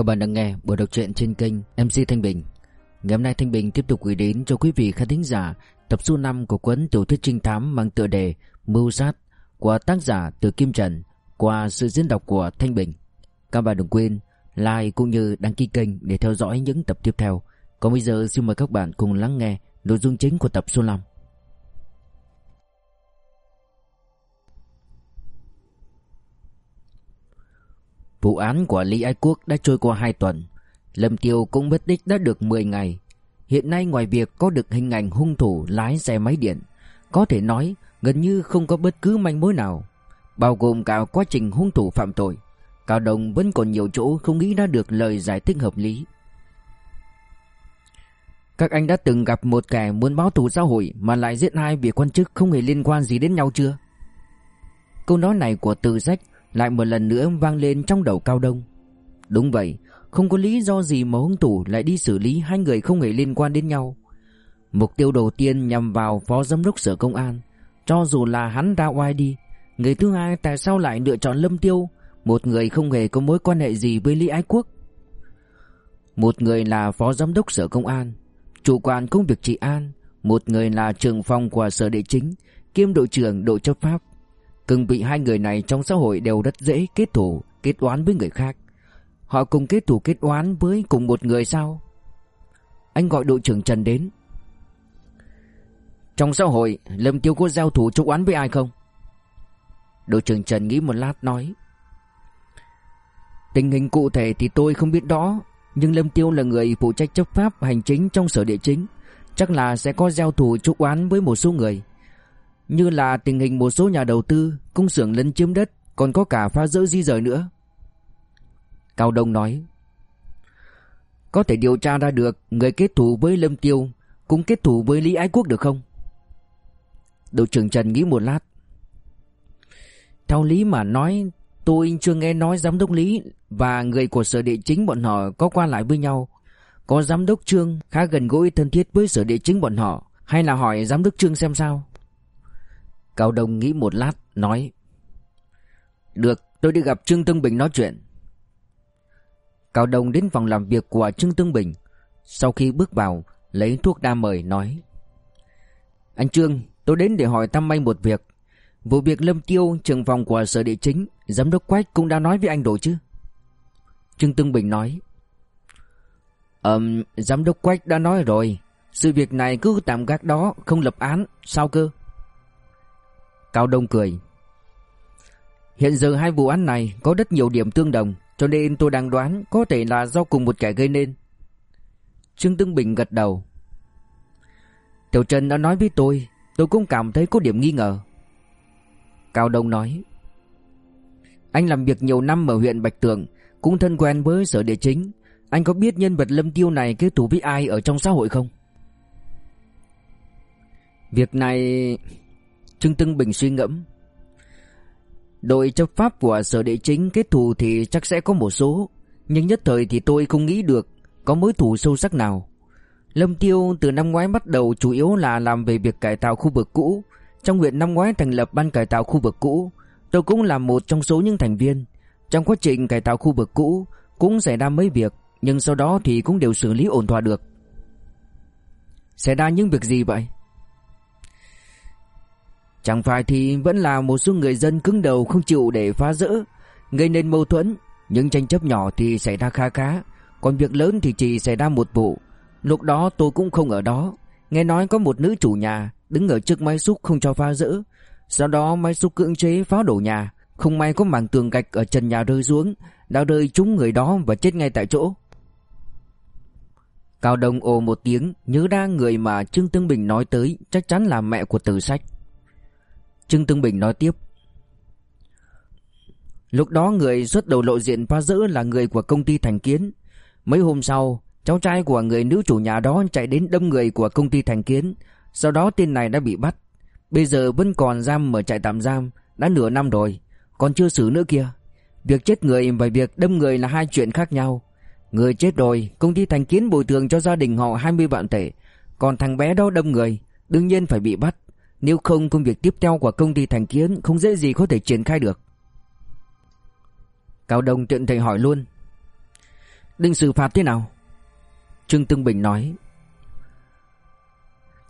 Các bạn đang nghe buổi đọc truyện trên kênh MC Thanh Bình. Ngày hôm nay Thanh Bình tiếp tục gửi đến cho quý vị khán thính giả tập số 5 của cuốn tiểu thuyết trinh thám mang tựa đề Mưu sát của tác giả Từ Kim Trần qua sự diễn đọc của Thanh Bình. Các bạn đừng quên like cũng như đăng ký kênh để theo dõi những tập tiếp theo. Còn bây giờ xin mời các bạn cùng lắng nghe nội dung chính của tập số 5. Vụ án của Lý Ái Quốc đã trôi qua 2 tuần. Lâm Tiêu cũng mất tích đã được 10 ngày. Hiện nay ngoài việc có được hình ảnh hung thủ lái xe máy điện, Có thể nói gần như không có bất cứ manh mối nào, Bao gồm cả quá trình hung thủ phạm tội. Cao Đồng vẫn còn nhiều chỗ không nghĩ ra được lời giải thích hợp lý. Các anh đã từng gặp một kẻ muốn báo thù xã hội Mà lại giết hai vị quan chức không hề liên quan gì đến nhau chưa? Câu nói này của từ sách lại một lần nữa vang lên trong đầu Cao Đông. Đúng vậy, không có lý do gì mà hung thủ lại đi xử lý hai người không hề liên quan đến nhau. Mục tiêu đầu tiên nhằm vào phó giám đốc sở công an, cho dù là hắn ra oai đi. Người thứ hai tại sao lại lựa chọn Lâm Tiêu, một người không hề có mối quan hệ gì với Lý Ái Quốc. Một người là phó giám đốc sở công an, chủ quản công việc trị an, một người là trưởng phòng của sở địa chính, kiêm đội trưởng đội chấp pháp. Cưng bị hai người này trong xã hội đều rất dễ kết thủ, kết oán với người khác. Họ cùng kết thủ kết oán với cùng một người sao? Anh gọi đội trưởng Trần đến. Trong xã hội, Lâm Tiêu có giao thủ chúc oán với ai không? Đội trưởng Trần nghĩ một lát nói. Tình hình cụ thể thì tôi không biết đó, nhưng Lâm Tiêu là người phụ trách chấp pháp hành chính trong sở địa chính, chắc là sẽ có giao thủ chúc oán với một số người. Như là tình hình một số nhà đầu tư Công xưởng lấn chiếm đất, Còn có cả phá rỡ di rời nữa. Cao Đông nói, Có thể điều tra ra được Người kết thù với Lâm Tiêu Cũng kết thù với Lý Ái Quốc được không? Đội trưởng Trần nghĩ một lát. Theo lý mà nói, Tôi chưa nghe nói giám đốc Lý Và người của sở địa chính bọn họ Có qua lại với nhau. Có giám đốc Trương khá gần gũi thân thiết với sở địa chính bọn họ, Hay là hỏi giám đốc Trương xem sao? Cao Đông nghĩ một lát, nói Được, tôi đi gặp Trương Tương Bình nói chuyện. Cao Đông đến phòng làm việc của Trương Tương Bình. Sau khi bước vào, lấy thuốc đa mời nói Anh Trương, tôi đến để hỏi thăm may một việc. Vụ việc Lâm Tiêu, trưởng phòng của sở địa chính Giám đốc Quách cũng đã nói với anh rồi chứ? Trương Tương Bình nói Ờm, giám đốc Quách đã nói rồi. Sự việc này cứ tạm gác đó, không lập án, sao cơ? Cao Đông cười. Hiện giờ hai vụ án này có rất nhiều điểm tương đồng, cho nên tôi đang đoán có thể là do cùng một kẻ gây nên. Trương Tương Bình gật đầu. Tiểu Trần đã nói với tôi, tôi cũng cảm thấy có điểm nghi ngờ. Cao Đông nói. Anh làm việc nhiều năm ở huyện Bạch Tường, cũng thân quen với sở địa chính. Anh có biết nhân vật Lâm Tiêu này kết thù với ai ở trong xã hội không? Việc này... Trương Tương Bình suy ngẫm. Đội chấp pháp của sở địa chính kết thù thì chắc sẽ có một số, Nhưng nhất thời thì tôi không nghĩ được Có mối thù sâu sắc nào. Lâm Tiêu từ năm ngoái bắt đầu chủ yếu là làm về việc cải tạo khu vực cũ. Trong huyện năm ngoái thành lập ban cải tạo khu vực cũ. Tôi cũng là một trong số những thành viên. Trong quá trình cải tạo khu vực cũ, Cũng xảy ra mấy việc, Nhưng sau đó thì cũng đều xử lý ổn thỏa được. Xảy ra những việc gì vậy? Chẳng phải thì vẫn là một số người dân cứng đầu không chịu để phá rỡ, gây nên mâu thuẫn, những tranh chấp nhỏ thì xảy ra khá khá, còn việc lớn thì chỉ xảy ra một vụ. Lúc đó tôi cũng không ở đó, nghe nói có một nữ chủ nhà đứng ở trước máy xúc không cho phá rỡ, sau đó máy xúc cưỡng chế phá đổ nhà, không may có mảng tường gạch ở trần nhà rơi xuống, đã rơi trúng người đó và chết ngay tại chỗ. Cao Đông ồ một tiếng, nhớ ra người mà Trương Tương Bình nói tới chắc chắn là mẹ của Từ Sách. Trương Tương Bình nói tiếp. Lúc đó người xuất đầu lộ diện phá rỡ là người của công ty Thành Kiến. Mấy hôm sau, Cháu trai của người nữ chủ nhà đó chạy đến đâm người của công ty Thành Kiến. Sau đó tên này đã bị bắt. Bây giờ vẫn còn giam ở trại tạm giam, Đã nửa năm rồi, Còn chưa xử nữa kia Việc chết người và việc đâm người là hai chuyện khác nhau. Người chết rồi, Công ty Thành Kiến bồi thường cho gia đình họ 20 vạn tệ. Còn thằng bé đó đâm người, Đương nhiên phải bị bắt nếu không, công việc tiếp theo của công ty Thành Kiến không dễ gì có thể triển khai được. Cao Đông tiện thể hỏi luôn. Định xử phạt thế nào? Trương Tương Bình nói.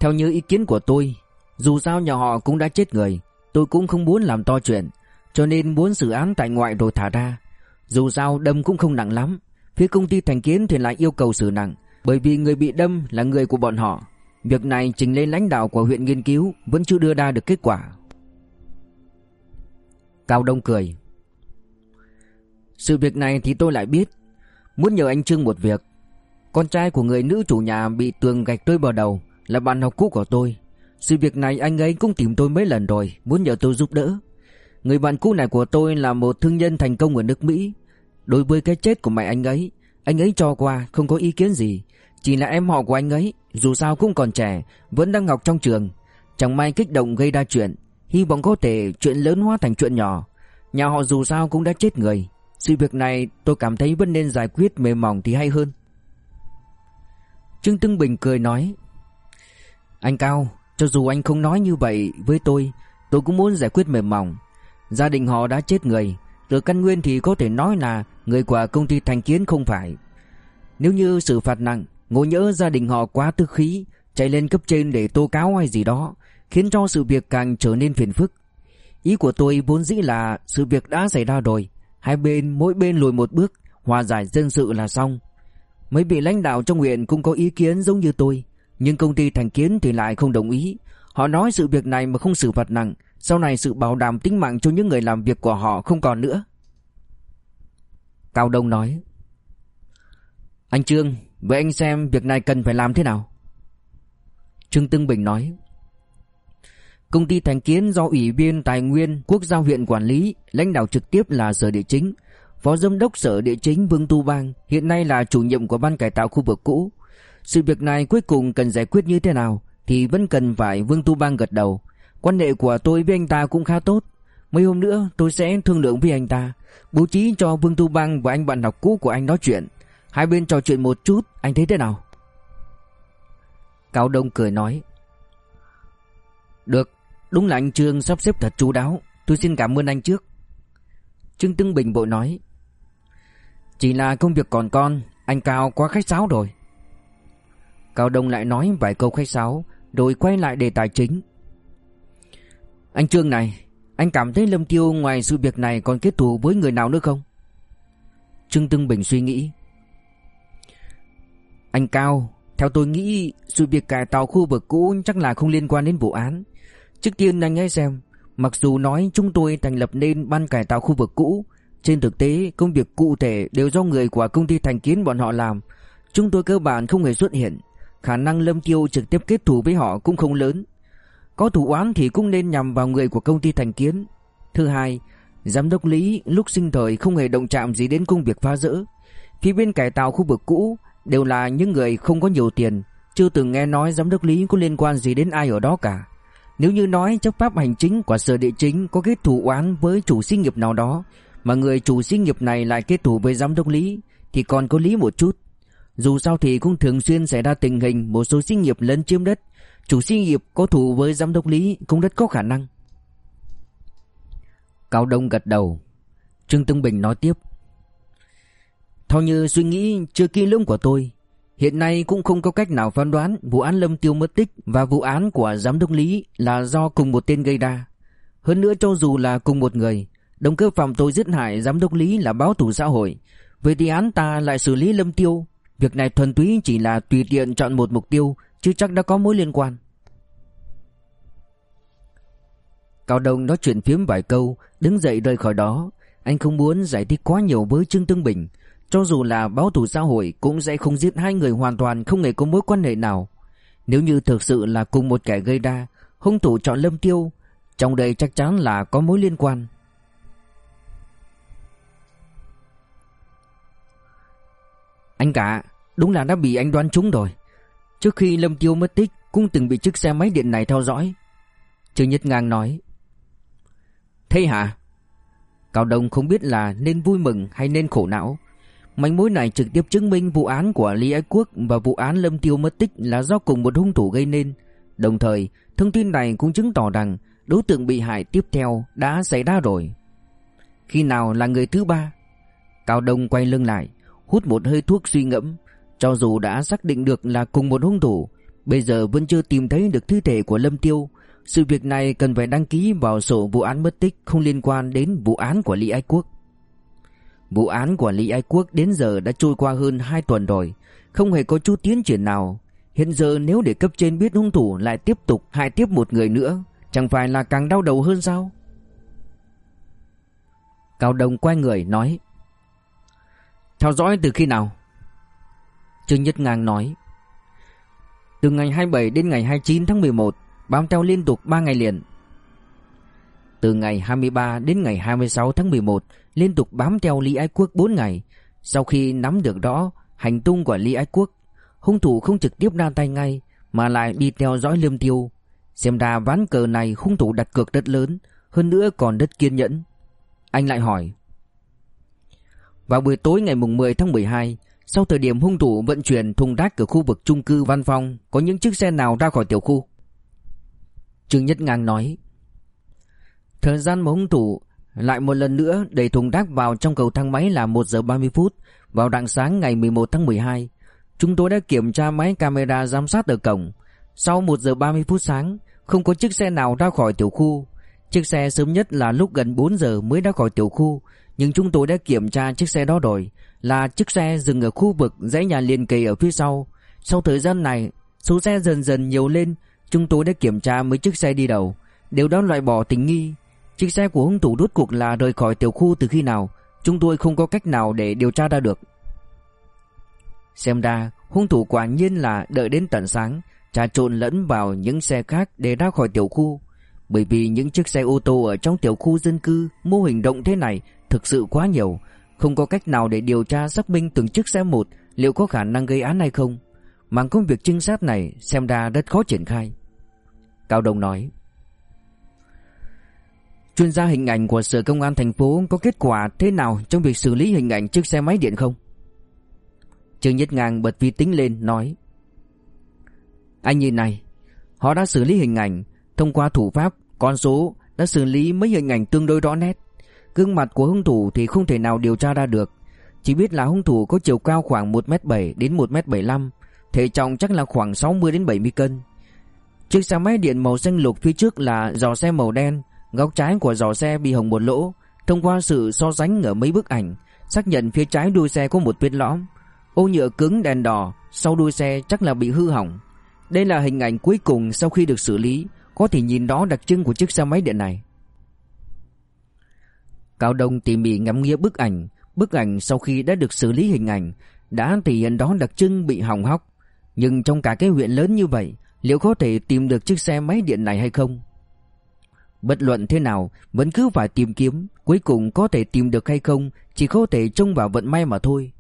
Theo như ý kiến của tôi, Dù sao nhà họ cũng đã chết người, Tôi cũng không muốn làm to chuyện, Cho nên muốn xử án tại ngoại rồi thả ra. Dù sao, đâm cũng không nặng lắm. Phía công ty thành kiến thì lại yêu cầu xử nặng, Bởi vì người bị đâm là người của bọn họ. Việc này trình lên lãnh đạo của huyện nghiên cứu Vẫn chưa đưa ra được kết quả. Cao Đông cười. Sự việc này thì tôi lại biết. Muốn nhờ anh Trương một việc. Con trai của người nữ chủ nhà bị tường gạch rơi vào đầu Là bạn học cũ của tôi. Sự việc này anh ấy cũng tìm tôi mấy lần rồi, Muốn nhờ tôi giúp đỡ. Người bạn cũ này của tôi là một thương nhân thành công ở nước Mỹ. Đối với cái chết của mẹ anh ấy Anh ấy cho qua, không có ý kiến gì. Chỉ là em họ của anh ấy, Dù sao cũng còn trẻ, Vẫn đang học trong trường. Chẳng may kích động gây ra chuyện, Hy vọng có thể chuyện lớn hóa thành chuyện nhỏ. Nhà họ dù sao cũng đã chết người. Sự việc này tôi cảm thấy vẫn nên giải quyết mềm mỏng thì hay hơn. Trương tưng Bình cười nói, Anh Cao, Cho dù anh không nói như vậy với tôi Tôi cũng muốn giải quyết mềm mỏng. Gia đình họ đã chết người Từ căn nguyên thì có thể nói là Người của công ty Thành Kiến không phải. Nếu như xử phạt nặng Ngộ nhỡ gia đình họ quá tư khí, Chạy lên cấp trên để tố cáo hay gì đó, Khiến cho sự việc càng trở nên phiền phức. Ý của tôi vốn dĩ là Sự việc đã xảy ra rồi, Hai bên, mỗi bên lùi một bước, Hòa giải dân sự là xong. Mấy vị lãnh đạo trong huyện cũng có ý kiến giống như tôi, Nhưng công ty Thành Kiến thì lại không đồng ý. Họ nói sự việc này mà không xử phạt nặng, Sau này sự bảo đảm tính mạng cho những người làm việc của họ không còn nữa. Cao Đông nói, Anh Trương Vậy anh xem việc này cần phải làm thế nào? Trương Tương Bình nói. Công ty Thành Kiến do Ủy viên Tài nguyên Quốc gia huyện quản lý, Lãnh đạo trực tiếp là Sở Địa Chính. Phó Giám đốc Sở Địa Chính Vương Tu Bang Hiện nay là chủ nhiệm của ban cải tạo khu vực cũ. Sự việc này cuối cùng cần giải quyết như thế nào Thì vẫn cần phải Vương Tu Bang gật đầu. Quan hệ của tôi với anh ta cũng khá tốt. Mấy hôm nữa tôi sẽ thương lượng với anh ta, Bố trí cho Vương Tu Bang và anh bạn học cũ của anh nói chuyện. Hai bên trò chuyện một chút, Anh thấy thế nào? Cao Đông cười nói, Được, Đúng là anh Trương sắp xếp thật chú đáo. Tôi xin cảm ơn anh trước. Trương Tưng Bình bội nói, Chỉ là công việc còn con, Anh Cao quá khách sáo rồi. Cao Đông lại nói vài câu khách sáo, Rồi quay lại đề tài chính. Anh Trương này, Anh cảm thấy Lâm Tiêu ngoài sự việc này Còn kết thù với người nào nữa không? Trương Tưng Bình suy nghĩ anh Cao, Theo tôi nghĩ, Sự việc cải tạo khu vực cũ chắc là không liên quan đến vụ án. Trước tiên anh hãy xem, Mặc dù nói chúng tôi thành lập nên ban cải tạo khu vực cũ, Trên thực tế công việc cụ thể đều do người của công ty thành kiến bọn họ làm. Chúng tôi cơ bản không hề xuất hiện, Khả năng Lâm Tiêu trực tiếp kết thù với họ cũng không lớn. Có thủ án thì cũng nên nhằm vào người của công ty thành kiến. Thứ hai, Giám đốc Lý lúc sinh thời không hề động chạm gì đến công việc phá rỡ. Phía bên cải tạo khu vực cũ Đều là những người không có nhiều tiền Chưa từng nghe nói giám đốc Lý có liên quan gì đến ai ở đó cả nếu như nói chấp pháp hành chính của sở địa chính có kết thủ oán với chủ xí nghiệp nào đó mà người chủ xí nghiệp này lại kết thủ với giám đốc lý thì còn có lý một chút. Dù sao thì cũng thường xuyên xảy ra tình hình một số xí nghiệp lấn chiếm đất, chủ xí nghiệp có thủ với giám đốc lý cũng rất có khả năng. Cao Đông gật đầu. Trương Tương Bình nói tiếp. Theo như suy nghĩ chưa kỹ lưỡng của tôi, Hiện nay cũng không có cách nào phán đoán vụ án Lâm Tiêu mất tích và vụ án của giám đốc Lý là do cùng một tên gây ra. Hơn nữa cho dù là cùng một người, động cơ phạm tội giết hại giám đốc Lý là báo thù xã hội, về thì án ta lại xử lý Lâm Tiêu. Việc này thuần túy chỉ là tùy tiện chọn một mục tiêu, chứ chắc đã có mối liên quan. Cao Đông nói chuyện phiếm vài câu, đứng dậy rời khỏi đó. Anh không muốn giải thích quá nhiều với Trương Tương Bình, cho dù là báo thù xã hội cũng sẽ không giết hai người hoàn toàn không hề có mối quan hệ nào. Nếu như thực sự là cùng một kẻ gây ra, hung thủ chọn Lâm Tiêu, trong đây chắc chắn là có mối liên quan. Anh cả, đúng là đã bị anh đoán trúng rồi. Trước khi Lâm Tiêu mất tích cũng từng bị chiếc xe máy điện này theo dõi. Trương Nhất Ngang nói. Thế hả? Cao Đông không biết là nên vui mừng hay nên khổ não. Manh mối này trực tiếp chứng minh vụ án của Lý Ái Quốc và vụ án Lâm Tiêu mất tích là do cùng một hung thủ gây nên. Đồng thời, thông tin này cũng chứng tỏ rằng đối tượng bị hại tiếp theo đã xảy ra rồi. Khi nào là người thứ ba? Cao Đông quay lưng lại, hút một hơi thuốc suy ngẫm. Cho dù đã xác định được là cùng một hung thủ, bây giờ vẫn chưa tìm thấy được thi thể của Lâm Tiêu. Sự việc này cần phải đăng ký vào sổ vụ án mất tích không liên quan đến vụ án của Lý Ái Quốc. Vụ án của Lý Ái Quốc đến giờ đã trôi qua hơn 2 tuần rồi, không hề có chút tiến triển nào. Hiện giờ nếu để cấp trên biết hung thủ lại tiếp tục hại tiếp một người nữa, chẳng phải là càng đau đầu hơn sao? Cao Đông quay người nói Theo dõi từ khi nào? Trương Nhất Ngang nói Từ ngày 27 đến ngày 29 tháng 11 Bám theo liên tục 3 ngày liền Từ ngày 23 đến ngày 26 tháng 11 Liên tục bám theo Lý Ái Quốc 4 ngày. Sau khi nắm được rõ hành tung của Lý Ái Quốc, Hung thủ không trực tiếp ra tay ngay, Mà lại đi theo dõi liêm tiêu. Xem ra ván cờ này hung thủ đặt cược rất lớn, Hơn nữa còn rất kiên nhẫn. Anh lại hỏi, Vào buổi tối ngày mùng 10 tháng 12 Sau thời điểm hung thủ vận chuyển thùng rác ở khu vực trung cư Văn Phong, Có những chiếc xe nào ra khỏi tiểu khu? Trương Nhất Ngang nói, Thời gian mà hung thủ lại một lần nữa đẩy thùng rác vào trong cầu thang máy là 1 giờ 30 phút. Vào rạng sáng ngày 11 tháng 12 Chúng tôi đã kiểm tra máy camera giám sát ở cổng. Sau 1 giờ 30 phút sáng, Không có chiếc xe nào ra khỏi tiểu khu. Chiếc xe sớm nhất là lúc gần 4 giờ mới ra khỏi tiểu khu, Nhưng chúng tôi đã kiểm tra chiếc xe đó rồi, Là chiếc xe dừng ở khu vực dãy nhà liền kề ở phía sau. Sau thời gian này, Số xe dần dần nhiều lên, Chúng tôi đã kiểm tra mấy chiếc xe đi đầu. Đều đã loại bỏ tình nghi. Chiếc xe của hung thủ đốt cuộc là rời khỏi tiểu khu từ khi nào? Chúng tôi không có cách nào để điều tra ra được. Xem ra, hung thủ quả nhiên là đợi đến tận sáng, Trà trộn lẫn vào những xe khác để ra khỏi tiểu khu. Bởi vì những chiếc xe ô tô ở trong tiểu khu dân cư, Mô hình động thế này thực sự quá nhiều. Không có cách nào để điều tra xác minh từng chiếc xe một Liệu có khả năng gây án hay không. Mà công việc trinh sát này xem ra rất khó triển khai. Cao Đông nói Chuyên gia hình ảnh của Sở Công an thành phố có kết quả thế nào trong việc xử lý hình ảnh chiếc xe máy điện không? Trương Nhất Ngang bật vi tính lên nói. Anh nhìn này Họ đã xử lý hình ảnh Thông qua thủ pháp, con số Đã xử lý mấy hình ảnh tương đối rõ nét. Gương mặt của hung thủ thì không thể nào điều tra ra được. Chỉ biết là hung thủ có chiều cao khoảng 1m7 đến 1m75 Thể trọng chắc là khoảng 60 đến 70 cân. Chiếc xe máy điện màu xanh lục phía trước là dò xe màu đen Góc trái của giò xe bị hỏng một lỗ. Thông qua sự so sánh ở mấy bức ảnh, Xác nhận phía trái đuôi xe có một vết lõm. Ô nhựa cứng đèn đỏ Sau đuôi xe chắc là bị hư hỏng. Đây là hình ảnh cuối cùng sau khi được xử lý, Có thể nhìn đó đặc trưng của chiếc xe máy điện này. Cao Đông tỉ mỉ ngắm nghĩa bức ảnh. Bức ảnh sau khi đã được xử lý hình ảnh, Đã thể hiện đó đặc trưng bị hỏng hóc. Nhưng trong cả cái huyện lớn như vậy, Liệu có thể tìm được chiếc xe máy điện này hay không? Bất luận thế nào, Vẫn cứ phải tìm kiếm, Cuối cùng có thể tìm được hay không, Chỉ có thể trông vào vận may mà thôi.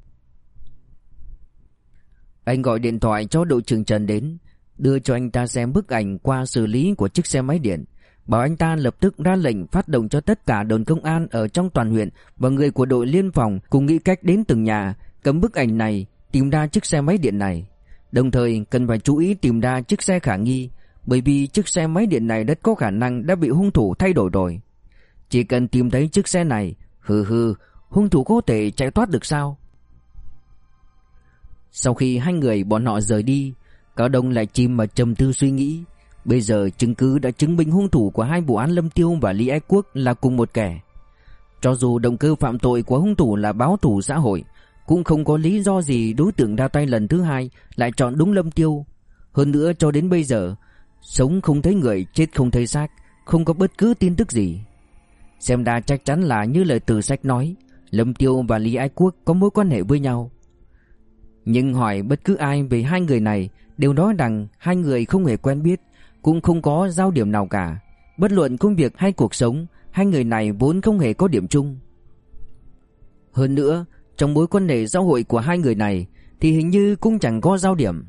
Anh gọi điện thoại cho đội trưởng Trần đến, Đưa cho anh ta xem bức ảnh qua xử lý của chiếc xe máy điện. Bảo anh ta lập tức ra lệnh phát động cho tất cả đồn công an ở trong toàn huyện Và người của đội liên phòng cùng nghĩ cách đến từng nhà Cấm bức ảnh này, Tìm ra chiếc xe máy điện này. Đồng thời, cần phải chú ý tìm ra chiếc xe khả nghi bởi vì chiếc xe máy điện này rất có khả năng đã bị hung thủ thay đổi rồi. Chỉ cần tìm thấy chiếc xe này Hừ hừ Hung thủ có thể chạy thoát được sao? Sau khi hai người bọn họ rời đi Cao Đông lại chìm vào trầm tư suy nghĩ. Bây giờ chứng cứ đã chứng minh hung thủ của hai vụ án Lâm Tiêu và Lý Ái Quốc là cùng một kẻ. Cho dù động cơ phạm tội của hung thủ là báo thù xã hội cũng không có lý do gì đối tượng ra tay lần thứ hai lại chọn đúng Lâm Tiêu. Hơn nữa cho đến bây giờ, sống không thấy người, chết không thấy xác, không có bất cứ tin tức gì. Xem ra chắc chắn là như lời từ sách nói, Lâm Tiêu và Lý Ái Quốc có mối quan hệ với nhau. Nhưng hỏi bất cứ ai về hai người này đều nói rằng hai người không hề quen biết, cũng không có giao điểm nào cả. Bất luận công việc hay cuộc sống, hai người này vốn không hề có điểm chung. Hơn nữa, trong mối quan hệ xã hội của hai người này Thì hình như cũng chẳng có giao điểm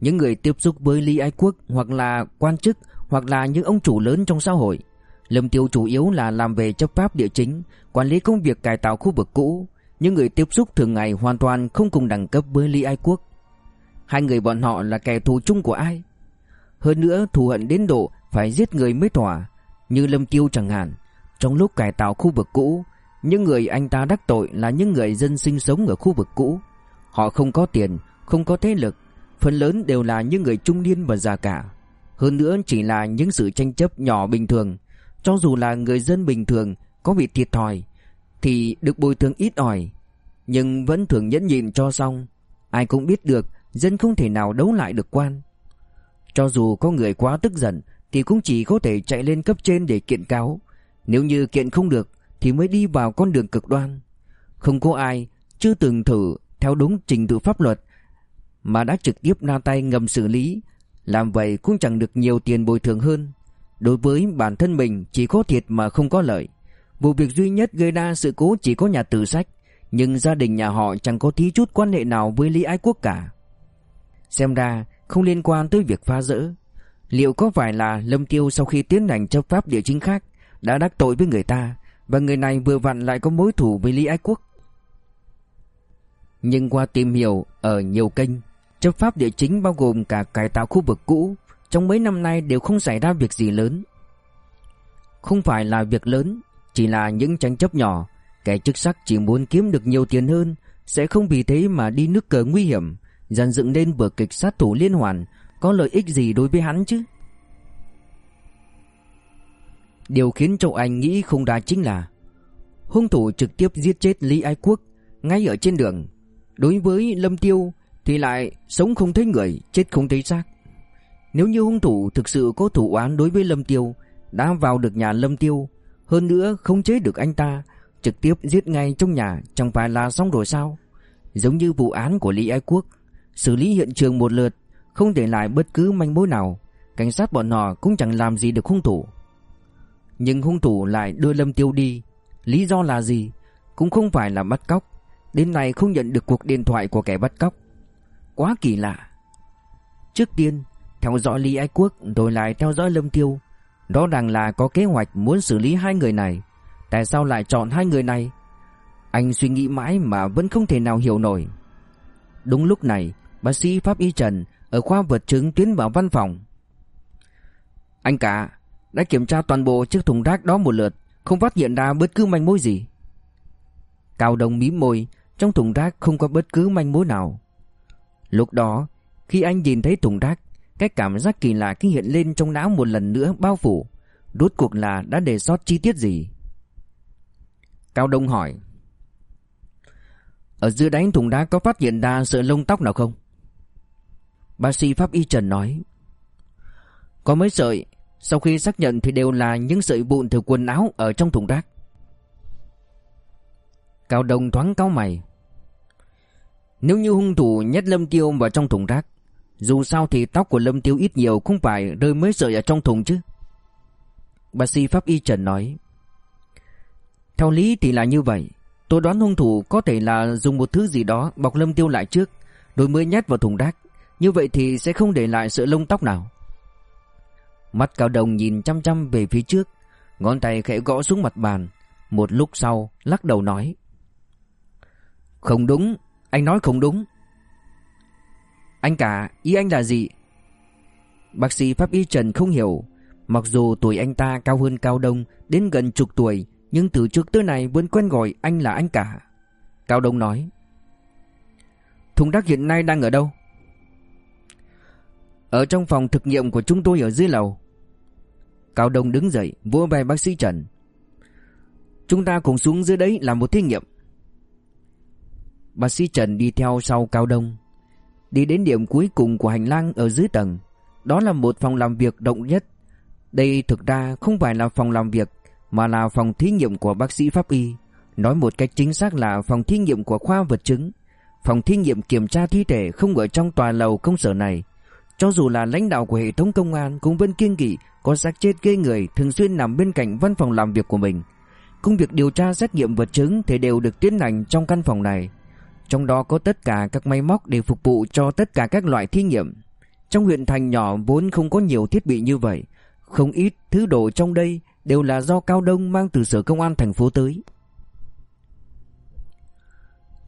những người tiếp xúc với Lý Ái Quốc Hoặc là quan chức Hoặc là những ông chủ lớn trong xã hội. Lâm Tiêu chủ yếu là làm về chấp pháp địa chính Quản lý công việc cải tạo khu vực cũ. Những người tiếp xúc thường ngày hoàn toàn không cùng đẳng cấp với Lý Ái Quốc. Hai người bọn họ là kẻ thù chung của ai? Hơn nữa thù hận đến độ Phải giết người mới thỏa Như Lâm Tiêu chẳng hạn. Trong lúc cải tạo khu vực cũ những người anh ta đắc tội là những người dân sinh sống ở khu vực cũ. Họ không có tiền, không có thế lực, phần lớn đều là những người trung niên và già cả. Hơn nữa chỉ là những sự tranh chấp nhỏ bình thường, cho dù là người dân bình thường có bị thiệt thòi thì được bồi thường ít ỏi, nhưng vẫn thường nhẫn nhịn cho xong. Ai cũng biết được dân không thể nào đấu lại được quan. Cho dù có người quá tức giận thì cũng chỉ có thể chạy lên cấp trên để kiện cáo. Nếu như kiện không được thì mới đi vào con đường cực đoan. Không có ai chưa từng thử theo đúng trình tự pháp luật mà đã trực tiếp ra tay ngầm xử lý. Làm vậy cũng chẳng được nhiều tiền bồi thường hơn. Đối với bản thân mình chỉ có thiệt mà không có lợi. Vụ việc duy nhất gây ra sự cố chỉ có nhà tử sách, nhưng gia đình nhà họ chẳng có tí chút quan hệ nào với Lý Ái Quốc cả. Xem ra không liên quan tới việc phá rỡ. Liệu có phải là Lâm Tiêu sau khi tiến hành chấp pháp địa chính khác đã đắc tội với người ta và người này vừa vặn lại có mối thù với Lý Ái Quốc? Nhưng qua tìm hiểu ở nhiều kênh, chấp pháp địa chính bao gồm cả cải tạo khu vực cũ, trong mấy năm nay đều không xảy ra việc gì lớn. Không phải là việc lớn, chỉ là những tranh chấp nhỏ, kẻ chức sắc chỉ muốn kiếm được nhiều tiền hơn, sẽ không vì thế mà đi nước cờ nguy hiểm, dàn dựng nên vở kịch sát thủ liên hoàn, có lợi ích gì đối với hắn chứ? Điều khiến Châu Anh nghĩ không đá chính là hung thủ trực tiếp giết chết Lý Ái Quốc ngay ở trên đường. Đối với Lâm Tiêu thì lại sống không thấy người, chết không thấy xác. Nếu như hung thủ thực sự có thủ oán đối với Lâm Tiêu, đã vào được nhà Lâm Tiêu, hơn nữa không chế được anh ta, trực tiếp giết ngay trong nhà chẳng phải là xong rồi sao? Giống như vụ án của Lý Ái Quốc, xử lý hiện trường một lượt, không để lại bất cứ manh mối nào, cảnh sát bọn họ cũng chẳng làm gì được hung thủ. Nhưng hung thủ lại đưa Lâm Tiêu đi, lý do là gì? Cũng không phải là bắt cóc, đến nay không nhận được cuộc điện thoại của kẻ bắt cóc. Quá kỳ lạ. Trước tiên, theo dõi Lý Ái Quốc rồi lại theo dõi Lâm Tiêu, đó ràng là có kế hoạch muốn xử lý hai người này. Tại sao lại chọn hai người này? Anh suy nghĩ mãi mà vẫn không thể nào hiểu nổi. Đúng lúc này Bác sĩ Pháp Y Trần Ở khoa vật chứng tiến vào văn phòng. Anh cả Đã kiểm tra toàn bộ chiếc thùng rác đó một lượt Không phát hiện ra bất cứ manh mối gì. Cao Đồng mím môi Trong thùng rác không có bất cứ manh mối nào. Lúc đó, Khi anh nhìn thấy thùng rác, cái cảm giác kỳ lạ khi hiện lên trong não một lần nữa bao phủ, Rốt cuộc là đã đề sót chi tiết gì? Cao Đông hỏi. Ở dưới đáy thùng đá có phát hiện ra sợi lông tóc nào không? Bác sĩ Pháp Y Trần nói. Có mấy sợi, Sau khi xác nhận thì đều là những sợi vụn từ quần áo ở trong thùng rác. Cao Đông thoáng cao mày. Nếu như hung thủ nhét lâm tiêu vào trong thùng rác dù sao thì tóc của Lâm Tiêu ít nhiều cũng phải rơi mấy sợi ở trong thùng chứ. Bác sĩ Pháp Y Trần nói. Theo lý thì là như vậy. Tôi đoán hung thủ có thể là dùng một thứ gì đó bọc Lâm Tiêu lại trước, rồi mới nhét vào thùng rác. Như vậy thì sẽ không để lại sợi lông tóc nào. Mắt cao đồng nhìn chăm chăm về phía trước, ngón tay khẽ gõ xuống mặt bàn. Một lúc sau, lắc đầu nói. Không đúng, anh nói không đúng. Anh cả, ý anh là gì? Bác sĩ pháp y Trần không hiểu. Mặc dù tuổi anh ta cao hơn Cao Đông đến gần chục tuổi, nhưng từ trước tới nay vẫn quen gọi anh là anh cả. Cao Đông nói. Thùng rác hiện nay đang ở đâu? Ở trong phòng thực nghiệm của chúng tôi ở dưới lầu. Cao Đông đứng dậy, vỗ vai bác sĩ Trần. Chúng ta cùng xuống dưới đấy làm một thí nghiệm. Bác sĩ Trần đi theo sau Cao Đông. Đi đến điểm cuối cùng của hành lang ở dưới tầng, Đó là một phòng làm việc rộng nhất. Đây thực ra không phải là phòng làm việc, Mà là phòng thí nghiệm của bác sĩ pháp y. Nói một cách chính xác là phòng thí nghiệm của khoa vật chứng. Phòng thí nghiệm kiểm tra thi thể không ở trong tòa lầu công sở này. Cho dù là lãnh đạo của hệ thống công an cũng vẫn kiêng kỵ, Có xác chết ghê người, thường xuyên nằm bên cạnh văn phòng làm việc của mình. Công việc điều tra xét nghiệm vật chứng thì đều được tiến hành trong căn phòng này trong đó có tất cả các máy móc để phục vụ cho tất cả các loại thí nghiệm. Trong huyện thành nhỏ vốn không có nhiều thiết bị như vậy, không ít thứ đồ trong đây đều là do Cao Đông mang từ sở công an thành phố tới.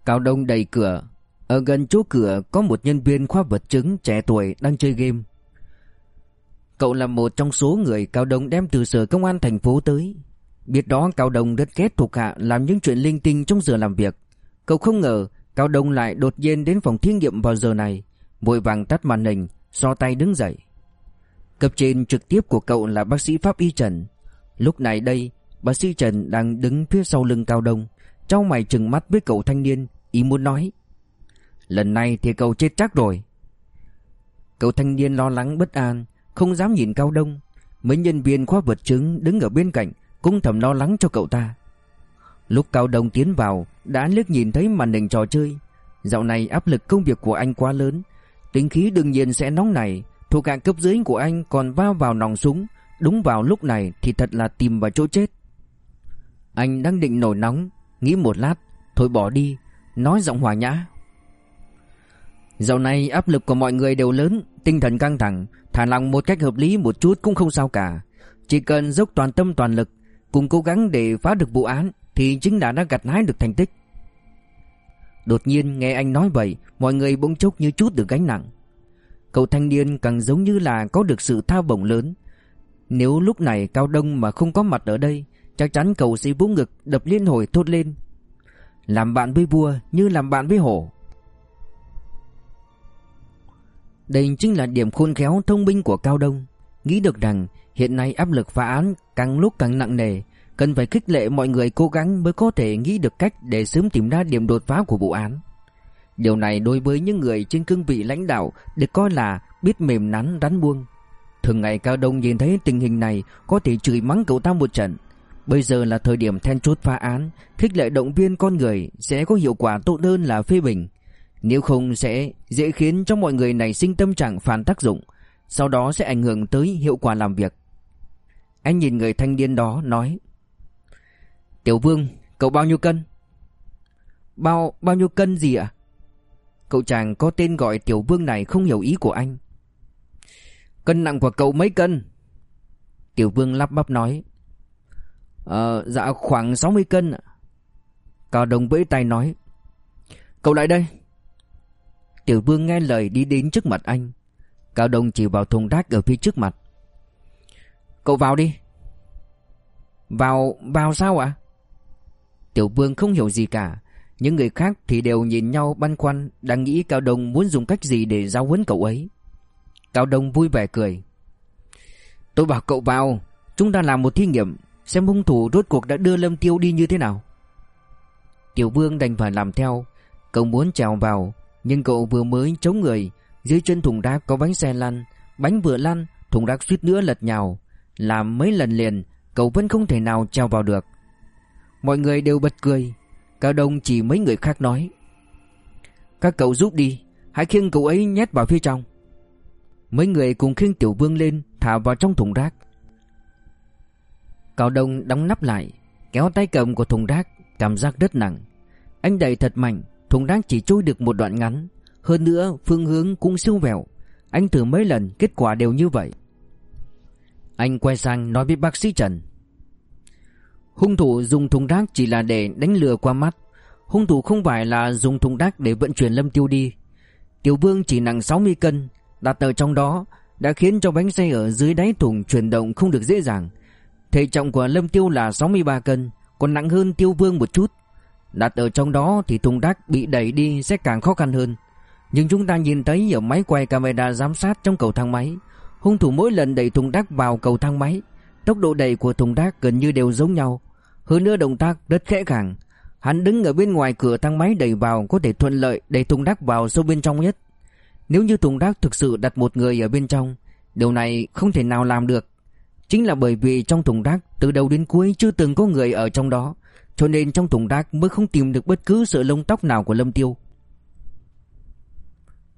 Cao Đông đẩy cửa, ở gần chỗ cửa có một nhân viên khoa vật chứng trẻ tuổi đang chơi game. Cậu là một trong số người Cao Đông đem từ sở công an thành phố tới. Biết đó Cao Đông rất ghét thuộc hạ làm những chuyện linh tinh trong giờ làm việc. Cậu không ngờ Cao Đông lại đột nhiên đến phòng thí nghiệm vào giờ này, Vội vàng tắt màn hình, So tay đứng dậy. Cấp trên trực tiếp của cậu là bác sĩ Pháp Y Trần. Lúc này đây, Bác sĩ Trần đang đứng phía sau lưng Cao Đông Trong mày trừng mắt với cậu thanh niên, Ý muốn nói, Lần này thì cậu chết chắc rồi. Cậu thanh niên lo lắng bất an, Không dám nhìn Cao Đông. Mấy nhân viên khoa vật chứng đứng ở bên cạnh Cũng thầm lo lắng cho cậu ta. Lúc Cao Đông tiến vào, Đã liếc nhìn thấy màn hình trò chơi. Dạo này áp lực công việc của anh quá lớn. Tính khí đương nhiên sẽ nóng này Thuộc hạ cấp dưới của anh còn va vào nòng súng. Đúng vào lúc này thì thật là tìm vào chỗ chết. Anh đang định nổi nóng. Nghĩ một lát, Thôi bỏ đi. Nói giọng hòa nhã. Dạo này áp lực của mọi người đều lớn, Tinh thần căng thẳng. Thả lòng một cách hợp lý một chút cũng không sao cả. Chỉ cần dốc toàn tâm toàn lực, Cùng cố gắng để phá được vụ án thì chính là đã gặt hái được thành tích. Đột nhiên nghe anh nói vậy, Mọi người bỗng chốc như chút được gánh nặng. Cậu thanh niên càng giống như là có được sự tha bổng lớn. Nếu lúc này Cao Đông mà không có mặt ở đây, Chắc chắn cậu sẽ vỗ ngực đập liên hồi thốt lên. Làm bạn với vua như làm bạn với hổ. Đây chính là điểm khôn khéo thông minh của Cao Đông. Nghĩ được rằng hiện nay áp lực phá án càng lúc càng nặng nề Cần phải khích lệ mọi người cố gắng mới có thể nghĩ được cách để sớm tìm ra điểm đột phá của vụ án. Điều này đối với những người trên cương vị lãnh đạo được coi là biết mềm nắn, rắn buông. Thường ngày Cao Đông nhìn thấy tình hình này có thể chửi mắng cậu ta một trận. Bây giờ là thời điểm then chốt phá án, Khích lệ động viên con người sẽ có hiệu quả tốt hơn là phê bình. Nếu không sẽ dễ khiến cho mọi người này sinh tâm trạng phản tác dụng, Sau đó sẽ ảnh hưởng tới hiệu quả làm việc. Anh nhìn người thanh niên đó nói Tiểu Vương, cậu bao nhiêu cân? Bao, bao nhiêu cân gì ạ? Cậu chàng có tên gọi Tiểu Vương này không hiểu ý của anh Cân nặng của cậu mấy cân? Tiểu Vương lắp bắp nói Ờ, dạ khoảng 60 cân ạ Cao Đông vẫy tay nói Cậu lại đây Tiểu Vương nghe lời đi đến trước mặt anh Cao Đông chỉ vào thùng rác ở phía trước mặt Cậu vào đi Vào, vào sao ạ? Tiểu Vương không hiểu gì cả. Những người khác thì đều nhìn nhau băn khoăn, Đang nghĩ Cao Đông muốn dùng cách gì để giao huấn cậu ấy. Cao Đông vui vẻ cười. Tôi bảo cậu vào, Chúng ta làm một thí nghiệm, Xem hung thủ rốt cuộc đã đưa Lâm Tiêu đi như thế nào. Tiểu Vương đành phải làm theo. Cậu muốn trèo vào, Nhưng cậu vừa mới chống người, Dưới chân thùng rác có bánh xe lăn. Bánh vừa lăn, Thùng rác suýt nữa lật nhào. Làm mấy lần liền, Cậu vẫn không thể nào trèo vào được. Mọi người đều bật cười. Cao Đông chỉ mấy người khác nói. Các cậu giúp đi, Hãy khiêng cậu ấy nhét vào phía trong. Mấy người cùng khiêng Tiểu Vương lên, Thả vào trong thùng rác. Cao Đông đóng nắp lại, Kéo tay cầm của thùng rác, Cảm giác rất nặng. Anh đẩy thật mạnh, Thùng rác chỉ trôi được một đoạn ngắn. Hơn nữa, phương hướng cũng siêu vẹo. Anh thử mấy lần, kết quả đều như vậy. Anh quay sang nói với bác sĩ Trần. Hung thủ dùng thùng rác chỉ là để đánh lừa qua mắt. Hung thủ không phải là dùng thùng rác để vận chuyển Lâm Tiêu đi. Tiểu Vương chỉ nặng 60 cân, Đặt ở trong đó, Đã khiến cho bánh xe ở dưới đáy thùng chuyển động không được dễ dàng. Thể trọng của Lâm Tiêu là 63 cân, Còn nặng hơn Tiêu Vương một chút. Đặt ở trong đó thì thùng rác bị đẩy đi sẽ càng khó khăn hơn. Nhưng chúng ta nhìn thấy ở máy quay camera giám sát trong cầu thang máy, Hung thủ mỗi lần đẩy thùng rác vào cầu thang máy, Tốc độ đẩy của thùng rác gần như đều giống nhau hơn nữa động tác rất khẽ khàng Hắn đứng ở bên ngoài cửa thang máy đẩy vào Có thể thuận lợi đẩy thùng rác vào sâu bên trong nhất. Nếu như thùng rác thực sự đặt một người ở bên trong Điều này không thể nào làm được. Chính là bởi vì trong thùng rác Từ đầu đến cuối chưa từng có người ở trong đó Cho nên trong thùng rác mới không tìm được bất cứ sợi lông tóc nào của Lâm Tiêu.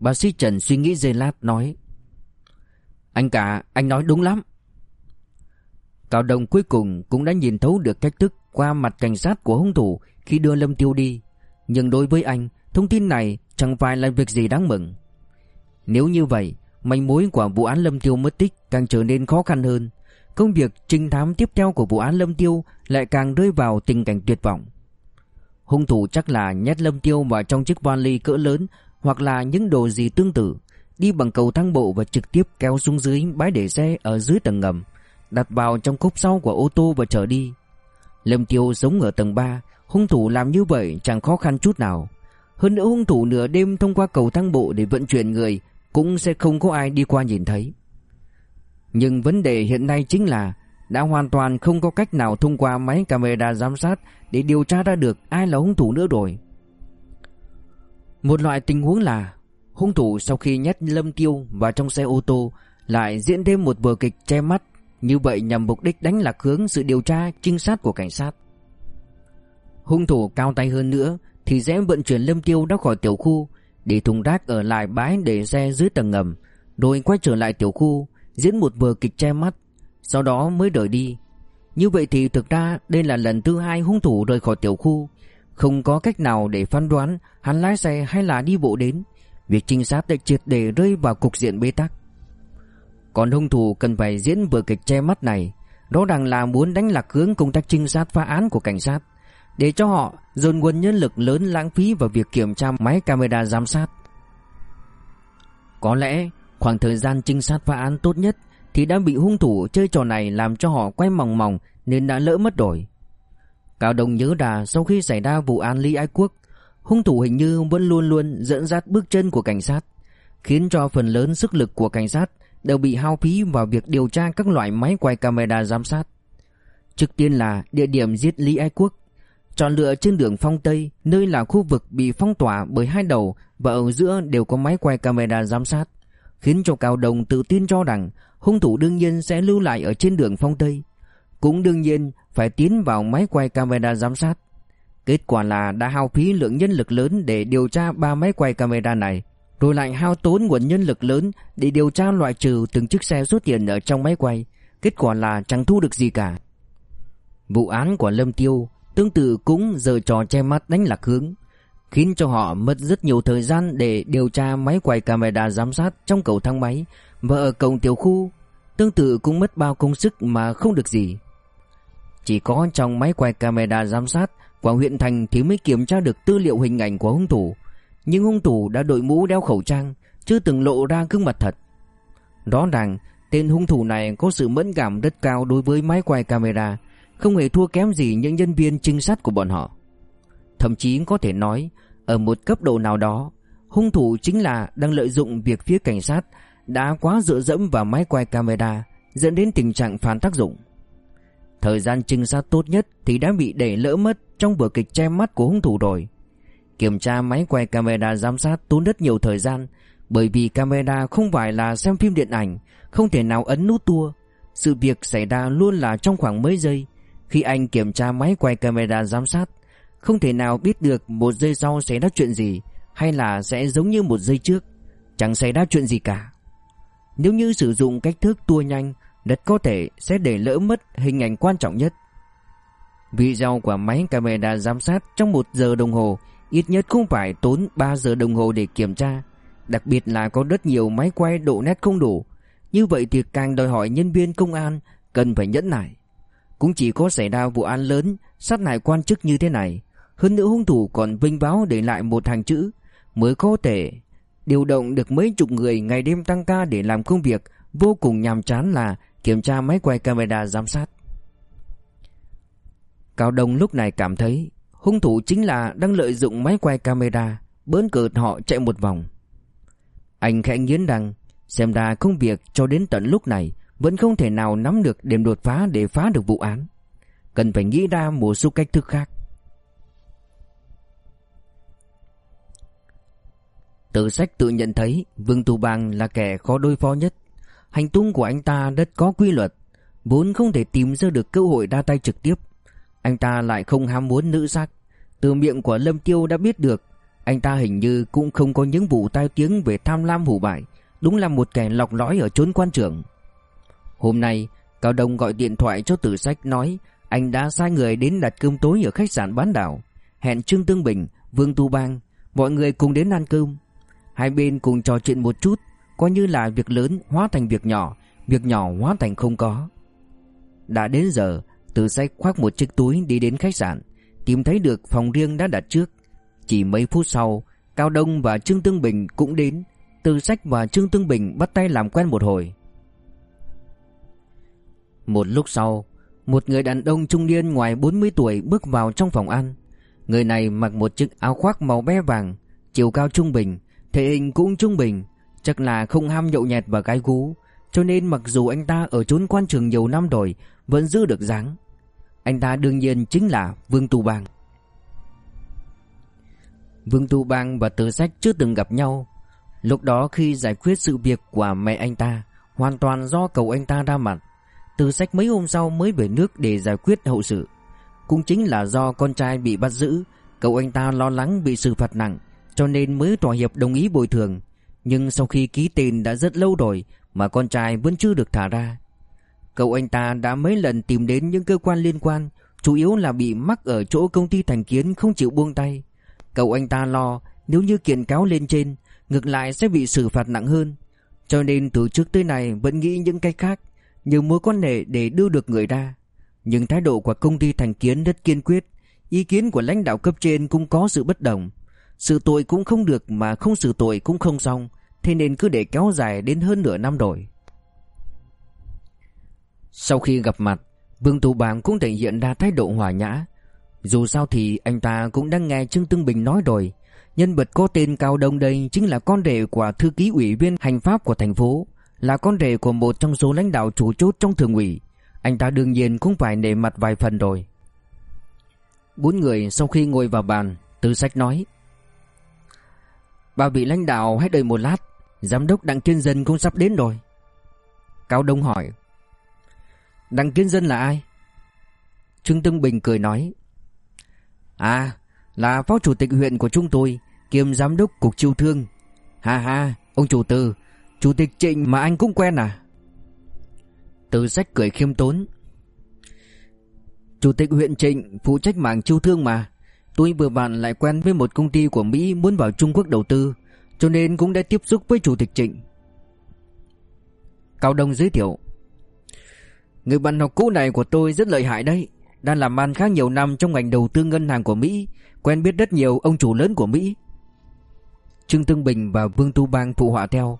Bác sĩ Trần suy nghĩ giây lát nói Anh cả, anh nói đúng lắm. Cao Đông cuối cùng cũng đã nhìn thấu được cách thức qua mặt cảnh sát của hung thủ khi đưa Lâm Tiêu đi. Nhưng đối với anh, thông tin này chẳng phải là việc gì đáng mừng. Nếu như vậy, manh mối của vụ án Lâm Tiêu mất tích càng trở nên khó khăn hơn. Công việc trinh thám tiếp theo của vụ án Lâm Tiêu lại càng rơi vào tình cảnh tuyệt vọng. Hung thủ chắc là nhét Lâm Tiêu vào trong chiếc vali cỡ lớn hoặc là những đồ gì tương tự, đi bằng cầu thang bộ và trực tiếp kéo xuống dưới bãi để xe ở dưới tầng ngầm đặt vào trong cốp sau của ô tô và chở đi. Lâm Tiêu sống ở tầng 3, hung thủ làm như vậy chẳng khó khăn chút nào. Hơn nữa hung thủ nửa đêm thông qua cầu thang bộ để vận chuyển người Cũng sẽ không có ai đi qua nhìn thấy Nhưng vấn đề hiện nay chính là Đã hoàn toàn không có cách nào thông qua máy camera giám sát Để điều tra ra được ai là hung thủ nữa rồi Một loại tình huống là Hung thủ sau khi nhét lâm tiêu vào trong xe ô tô Lại diễn thêm một vở kịch che mắt như vậy nhằm mục đích đánh lạc hướng sự điều tra, trinh sát của cảnh sát. Hung thủ cao tay hơn nữa thì sẽ vận chuyển lâm tiêu ra khỏi tiểu khu, để thùng rác ở lại bãi để xe dưới tầng ngầm, rồi quay trở lại tiểu khu, diễn một vở kịch che mắt, sau đó mới rời đi. Như vậy thì thực ra đây là lần thứ hai hung thủ rời khỏi tiểu khu. Không có cách nào để phán đoán hắn lái xe hay là đi bộ đến. Việc trinh sát đã triệt để rơi vào cục diện bế tắc còn hung thủ cần phải diễn vở kịch che mắt này rõ ràng là muốn đánh lạc hướng công tác trinh sát phá án của cảnh sát để cho họ dồn nguồn nhân lực lớn lãng phí vào việc kiểm tra máy camera giám sát. Có lẽ khoảng thời gian trinh sát phá án tốt nhất thì đã bị hung thủ chơi trò này làm cho họ quay mòng mòng nên đã lỡ mất rồi. Cao Đông nhớ ra sau khi xảy ra vụ án Lý Ái Quốc, hung thủ hình như vẫn luôn luôn dẫn dắt bước chân của cảnh sát, khiến cho phần lớn sức lực của cảnh sát đều bị hao phí vào việc điều tra các loại máy quay camera giám sát. Trước tiên là địa điểm giết Lý Ái Quốc, Chọn lựa trên đường phong Tây Nơi là khu vực bị phong tỏa bởi hai đầu Và ở giữa đều có máy quay camera giám sát Khiến cho Cao Đồng tự tin cho rằng Hung thủ đương nhiên sẽ lưu lại ở trên đường phong Tây. Cũng đương nhiên phải tiến vào máy quay camera giám sát. Kết quả là đã hao phí lượng nhân lực lớn để điều tra ba máy quay camera này. Rồi lại hao tốn nguồn nhân lực lớn để điều tra loại trừ từng chiếc xe xuất hiện ở trong máy quay Kết quả là chẳng thu được gì cả Vụ án của Lâm Tiêu Tương tự cũng giờ trò che mắt đánh lạc hướng, Khiến cho họ mất rất nhiều thời gian để điều tra máy quay camera giám sát trong cầu thang máy và ở cổng tiểu khu. Tương tự cũng mất bao công sức mà không được gì. Chỉ có trong máy quay camera giám sát của huyện thành thì mới kiểm tra được tư liệu hình ảnh của hung thủ. Nhưng hung thủ đã đội mũ đeo khẩu trang, chưa từng lộ ra gương mặt thật. Rõ ràng, tên hung thủ này có sự mẫn cảm rất cao đối với máy quay camera, không hề thua kém gì những nhân viên trinh sát của bọn họ. Thậm chí có thể nói, ở một cấp độ nào đó, hung thủ chính là đang lợi dụng việc phía cảnh sát đã quá dựa dẫm vào máy quay camera, dẫn đến tình trạng phản tác dụng. Thời gian trinh sát tốt nhất thì đã bị để lỡ mất trong vở kịch che mắt của hung thủ rồi. Kiểm tra máy quay camera giám sát tốn rất nhiều thời gian, bởi vì camera không phải là xem phim điện ảnh, không thể nào ấn nút tua. Sự việc xảy ra luôn là trong khoảng mấy giây, khi anh kiểm tra máy quay camera giám sát Không thể nào biết được một giây sau xảy ra chuyện gì Hay là sẽ giống như một giây trước. Chẳng xảy ra chuyện gì cả. Nếu như sử dụng cách thức tua nhanh Rất có thể sẽ để lỡ mất hình ảnh quan trọng nhất. Video của máy camera giám sát trong một giờ đồng hồ Ít nhất cũng phải tốn 3 giờ đồng hồ để kiểm tra. Đặc biệt là có rất nhiều máy quay độ nét không đủ. Như vậy thì càng đòi hỏi nhân viên công an Cần phải nhẫn nại. Cũng chỉ có xảy ra vụ án lớn, Sát hại quan chức như thế này. Hơn nữa hung thủ còn vinh báo để lại một hàng chữ Mới có thể Điều động được mấy chục người ngày đêm tăng ca để làm công việc. Vô cùng nhàm chán là Kiểm tra máy quay camera giám sát. Cao Đông lúc này cảm thấy Hung thủ chính là đang lợi dụng máy quay camera Bớn cợt họ chạy một vòng Anh khẽ nghiến răng Xem ra công việc cho đến tận lúc này vẫn không thể nào nắm được điểm đột phá để phá được vụ án. Cần phải nghĩ ra một số cách thức khác. Tự sách tự nhận thấy Vương Tu Bang là kẻ khó đối phó nhất. Hành tung của anh ta rất có quy luật, vốn không thể tìm ra được cơ hội đa tay trực tiếp. Anh ta lại không ham muốn nữ sắc. Từ miệng của Lâm Tiêu đã biết được, anh ta hình như cũng không có những vụ tai tiếng về tham lam hủ bại, đúng là một kẻ lọc lõi ở chốn quan trường Hôm nay, Cao Đông gọi điện thoại cho Tử Sách nói anh đã sai người đến đặt cơm tối ở khách sạn bán đảo. Hẹn Trương Tương Bình, Vương Tu Bang, mọi người cùng đến ăn cơm. Hai bên cùng trò chuyện một chút, coi như là việc lớn hóa thành việc nhỏ, việc nhỏ hóa thành không có. Đã đến giờ, từ Sách khoác một chiếc túi đi đến khách sạn, tìm thấy được phòng riêng đã đặt trước. Chỉ mấy phút sau, Cao Đông và Trương Tương Bình cũng đến. Từ Sách và Trương Tương Bình bắt tay làm quen một hồi. Một lúc sau, một người đàn ông trung niên ngoài 40 tuổi bước vào trong phòng ăn. Người này mặc một chiếc áo khoác màu be vàng Chiều cao trung bình Thể hình cũng trung bình Chắc là không ham nhậu nhẹt và gái gú Cho nên mặc dù anh ta ở chốn quan trường nhiều năm rồi vẫn giữ được dáng. Anh ta đương nhiên chính là Vương Tu Bang. Vương Tu Bang và Tử Sách chưa từng gặp nhau. Lúc đó khi giải quyết sự việc của mẹ anh ta, Hoàn toàn do cậu anh ta ra mặt Tử Sách mấy hôm sau mới về nước để giải quyết hậu sự. Cũng chính là do con trai bị bắt giữ, Cậu anh ta lo lắng bị xử phạt nặng, Cho nên mới thỏa hiệp đồng ý bồi thường. Nhưng sau khi ký tên đã rất lâu rồi Mà con trai vẫn chưa được thả ra Cậu anh ta đã mấy lần tìm đến những cơ quan liên quan, Chủ yếu là bị mắc ở chỗ công ty thành kiến không chịu buông tay. Cậu anh ta lo, nếu như kiện cáo lên trên, Ngược lại sẽ bị xử phạt nặng hơn. Cho nên từ trước tới nay vẫn nghĩ những cách khác, Như mối quan hệ để đưa được người ra. Nhưng thái độ của công ty thành kiến rất kiên quyết, Ý kiến của lãnh đạo cấp trên cũng có sự bất đồng. Sự tội cũng không được mà không xử tội cũng không xong, Thế nên cứ để kéo dài đến hơn nửa năm rồi. Sau khi gặp mặt, Vương Tú Bàng cũng thể hiện ra thái độ hòa nhã. Dù sao thì anh ta cũng đang nghe Trương Tương Bình nói rồi. Nhân vật có tên Cao Đông đây chính là con rể của thư ký ủy viên hành pháp của thành phố, Là con rể của một trong số lãnh đạo chủ chốt trong thường ủy. Anh ta đương nhiên cũng phải nể mặt vài phần rồi. Bốn người sau khi ngồi vào bàn, Tư sách nói, Ba vị lãnh đạo hãy đợi một lát, Giám đốc Đặng Kiên Dân cũng sắp đến rồi. Cao Đông hỏi Đặng Kiên Dân là ai? Trương Tương Bình cười nói. À là phó chủ tịch huyện của chúng tôi, Kiêm giám đốc cục chiêu thương. Ha ha, ông chủ tư Chủ tịch Trịnh mà anh cũng quen à? Từ sách cười khiêm tốn. Chủ tịch huyện Trịnh Phụ trách mảng chiêu thương mà. Tôi vừa bạn lại quen với một công ty của Mỹ Muốn vào Trung Quốc đầu tư, Cho nên cũng đã tiếp xúc với chủ tịch Trịnh. Cao Đông giới thiệu. Người bạn học cũ này của tôi rất lợi hại đấy đang làm ăn khá nhiều năm trong ngành đầu tư ngân hàng của Mỹ, quen biết rất nhiều ông chủ lớn của Mỹ. Trương Tương Bình và Vương Tu Bang phụ họa theo.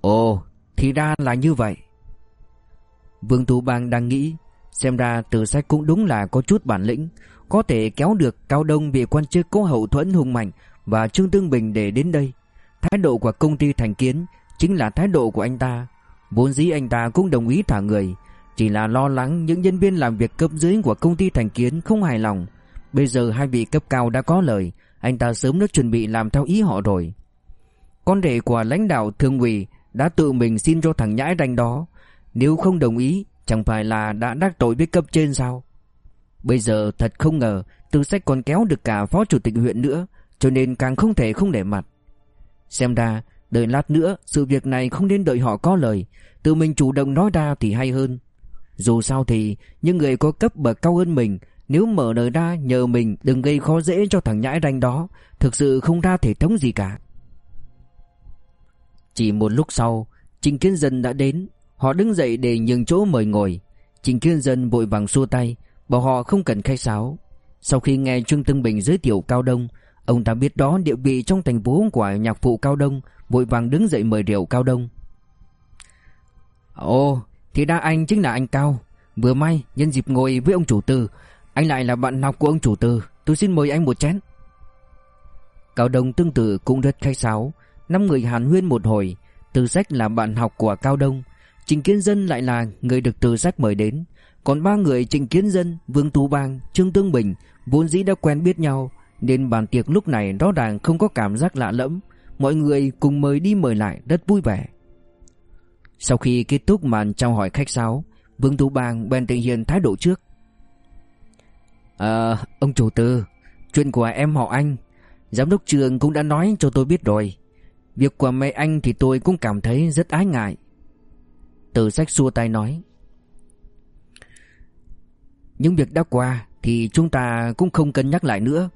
Ồ, thì ra là như vậy. Vương Tu Bang đang nghĩ, xem ra từ sách cũng đúng là có chút bản lĩnh, có thể kéo được Cao Đông bị quan chức có hậu thuẫn hùng mạnh và Trương Tương Bình để đến đây. Thái độ của công ty Thành Kiến chính là thái độ của anh ta. Vốn dĩ anh ta cũng đồng ý thả người, chỉ là lo lắng những nhân viên làm việc cấp dưới của công ty Thành Kiến không hài lòng. Bây giờ hai vị cấp cao đã có lời Anh ta sớm đã chuẩn bị làm theo ý họ rồi. Con rể của lãnh đạo thường ủy Đã tự mình xin cho thằng nhãi ranh đó. Nếu không đồng ý Chẳng phải là đã đắc tội với cấp trên sao? Bây giờ thật không ngờ Tư sách còn kéo được cả phó chủ tịch huyện nữa Cho nên càng không thể không để mặt. Xem ra Đợi lát nữa, Sự việc này không nên đợi họ có lời. Tự mình chủ động nói ra thì hay hơn. Dù sao thì, những người có cấp bậc cao hơn mình, Nếu mở lời ra nhờ mình đừng gây khó dễ cho thằng nhãi ranh đó, Thực sự không ra thể thống gì cả. Chỉ một lúc sau, Trình Kiên Dân đã đến. Họ đứng dậy để nhường chỗ mời ngồi. Trình Kiên Dân vội vàng xua tay, Bảo họ không cần khai sáo. Sau khi nghe Trương tân Bình giới thiệu Cao Đông Ông ta biết đó địa vị trong thành phố của nhạc phụ Cao Đông Vội vàng đứng dậy mời rượu Cao Đông. Ồ thì đa anh chính là anh Cao. Vừa may nhân dịp ngồi với ông chủ tư Anh lại là bạn học của ông chủ tư Tôi xin mời anh một chén. Cao Đông tương tự cũng rất khách sáo. Năm người hàn huyên một hồi Từ sách là bạn học của Cao Đông Trình Kiến Dân lại là người được từ sách mời đến. Còn ba người Trình Kiến Dân, Vương Tú Bang, Trương Tương Bình Vốn dĩ đã quen biết nhau nên bàn tiệc lúc này rõ ràng không có cảm giác lạ lẫm. Mọi người cùng mời đi mời lại, rất vui vẻ. Sau khi kết thúc màn trao hỏi khách sáo, Vương Tú Bang bèn thể hiện thái độ trước. Ờ ông chủ tư Chuyện của em họ anh, Giám đốc trường cũng đã nói cho tôi biết rồi. Việc của mẹ anh thì tôi cũng cảm thấy rất ái ngại. Từ sách xua tay nói, Những việc đã qua Thì chúng ta cũng không cần nhắc lại nữa.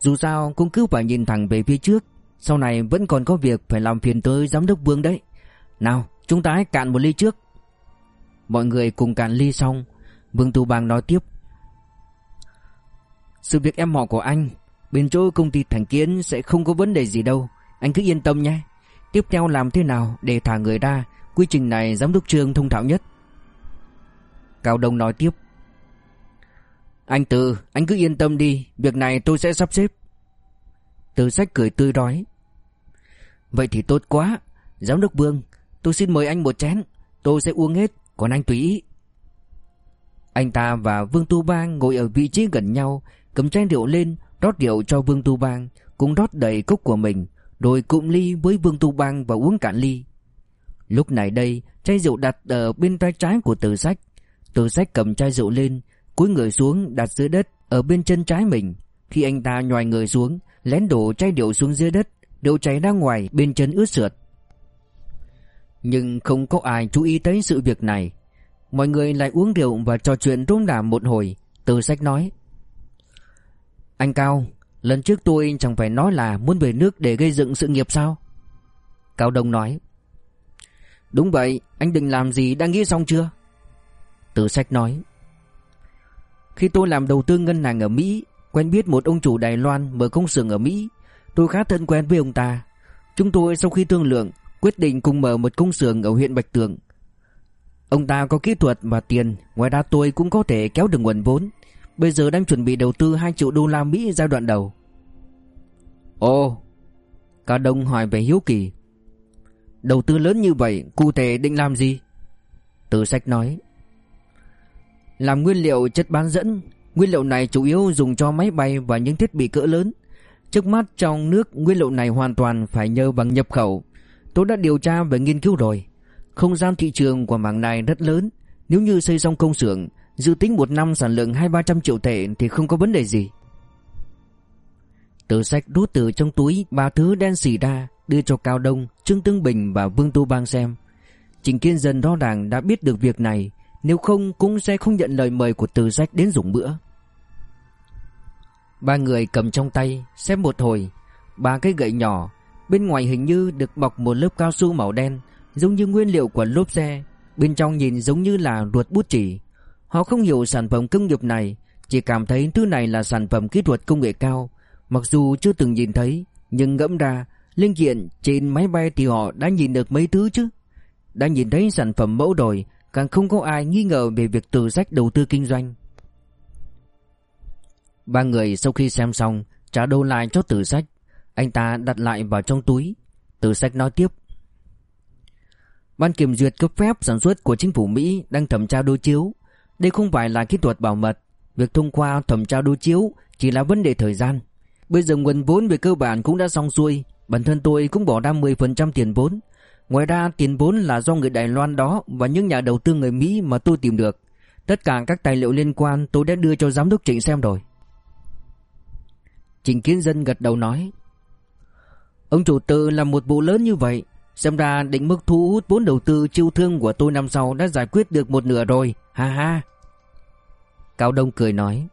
Dù sao cũng cứ phải nhìn thẳng về phía trước. Sau này vẫn còn có việc phải làm phiền tới giám đốc Vương đấy. Nào, Chúng ta hãy cạn một ly trước. Mọi người cùng cạn ly xong, Vương Tu Bang nói tiếp. Sự việc em họ của anh, Bên chỗ công ty Thành Kiến Sẽ không có vấn đề gì đâu. Anh cứ yên tâm nhé. Tiếp theo làm thế nào để thả người ra, Quy trình này giám đốc trường thông thạo nhất. Cao Đông nói tiếp. Anh Từ, anh cứ yên tâm đi, việc này tôi sẽ sắp xếp. Từ sách cười tươi đói. Vậy thì tốt quá, Giám đốc Vương, tôi xin mời anh một chén, tôi sẽ uống hết, còn anh tùy ý. Anh ta và Vương Tu Bang ngồi ở vị trí gần nhau, cầm chai rượu lên, rót rượu cho Vương Tu Bang, cũng rót đầy cốc của mình, rồi cụm ly với Vương Tu Bang và uống cạn ly. Lúc này đây, chai rượu đặt ở bên tay trái của Từ Sách. Từ Sách cầm chai rượu lên, cúi người xuống đặt dưới đất ở bên chân trái mình. Khi anh ta nhòi người xuống, lén đổ chai rượu xuống dưới đất, rượu chảy ra ngoài bên chân ướt sượt. Nhưng không có ai chú ý tới sự việc này. Mọi người lại uống rượu và trò chuyện rôm rả một hồi. Từ Sách nói: "Anh Cao, lần trước tôi chẳng phải nói là muốn về nước để gây dựng sự nghiệp sao?" Cao Đông nói: Đúng vậy, anh định làm gì đã nghĩ xong chưa? Từ sách nói khi tôi làm đầu tư ngân hàng ở Mỹ, Quen biết một ông chủ Đài Loan mở công xưởng ở Mỹ. Tôi khá thân quen với ông ta. Chúng tôi sau khi thương lượng, Quyết định cùng mở một công xưởng ở huyện Bạch Tường. Ông ta có kỹ thuật và tiền, Ngoài ra tôi cũng có thể kéo được nguồn vốn. Bây giờ đang chuẩn bị đầu tư 2 triệu đô la Mỹ giai đoạn đầu. Ồ, Cả đông hỏi về hiếu kỳ. Đầu tư lớn như vậy, Cụ thể định làm gì? Từ sách nói. Làm nguyên liệu chất bán dẫn. Nguyên liệu này chủ yếu dùng cho máy bay Và những thiết bị cỡ lớn. Trước mắt trong nước nguyên liệu này hoàn toàn Phải nhờ bằng nhập khẩu. Tôi đã điều tra và nghiên cứu rồi. Không gian thị trường của mảng này rất lớn. Nếu như xây xong công xưởng Dự tính một năm sản lượng hai ba trăm triệu tệ Thì không có vấn đề gì. Từ sách rút từ trong túi ba thứ đen xì ra đưa cho Cao Đông, Trương Tương Bình và Vương Tu Bang xem. Trình Kiên Dân đo đảng đã biết được việc này, nếu không cũng sẽ không nhận lời mời của Từ Sách đến dùng bữa. Ba người cầm trong tay, xem một hồi, ba cái gậy nhỏ, bên ngoài hình như được bọc một lớp cao su màu đen, giống như nguyên liệu của lốp xe, bên trong nhìn giống như là ruột bút chỉ. Họ không hiểu sản phẩm công nghiệp này, chỉ cảm thấy thứ này là sản phẩm kỹ thuật công nghệ cao, mặc dù chưa từng nhìn thấy, nhưng ngẫm ra Linh kiện trên máy bay thì họ đã nhìn được mấy thứ chứ Đã nhìn thấy sản phẩm mẫu rồi Càng không có ai nghi ngờ về việc từ sách đầu tư kinh doanh Ba người sau khi xem xong, Trả đô lại cho từ sách Anh ta đặt lại vào trong túi Từ sách nói tiếp Ban kiểm duyệt cấp phép sản xuất của chính phủ Mỹ đang thẩm tra đối chiếu. Đây không phải là kỹ thuật bảo mật. Việc thông qua thẩm tra đối chiếu chỉ là vấn đề thời gian. Bây giờ nguồn vốn về cơ bản cũng đã xong xuôi. Bản thân tôi cũng bỏ ra 10% tiền vốn Ngoài ra, tiền vốn là do người Đài Loan đó Và những nhà đầu tư người Mỹ mà tôi tìm được. Tất cả các tài liệu liên quan tôi đã đưa cho giám đốc Trịnh xem rồi. Trịnh Kiến Dân gật đầu nói, Ông chủ tư làm một vụ lớn như vậy. Xem ra định mức thu hút vốn đầu tư chiêu thương của tôi năm sau đã giải quyết được một nửa rồi. Ha ha. Cao Đông cười nói,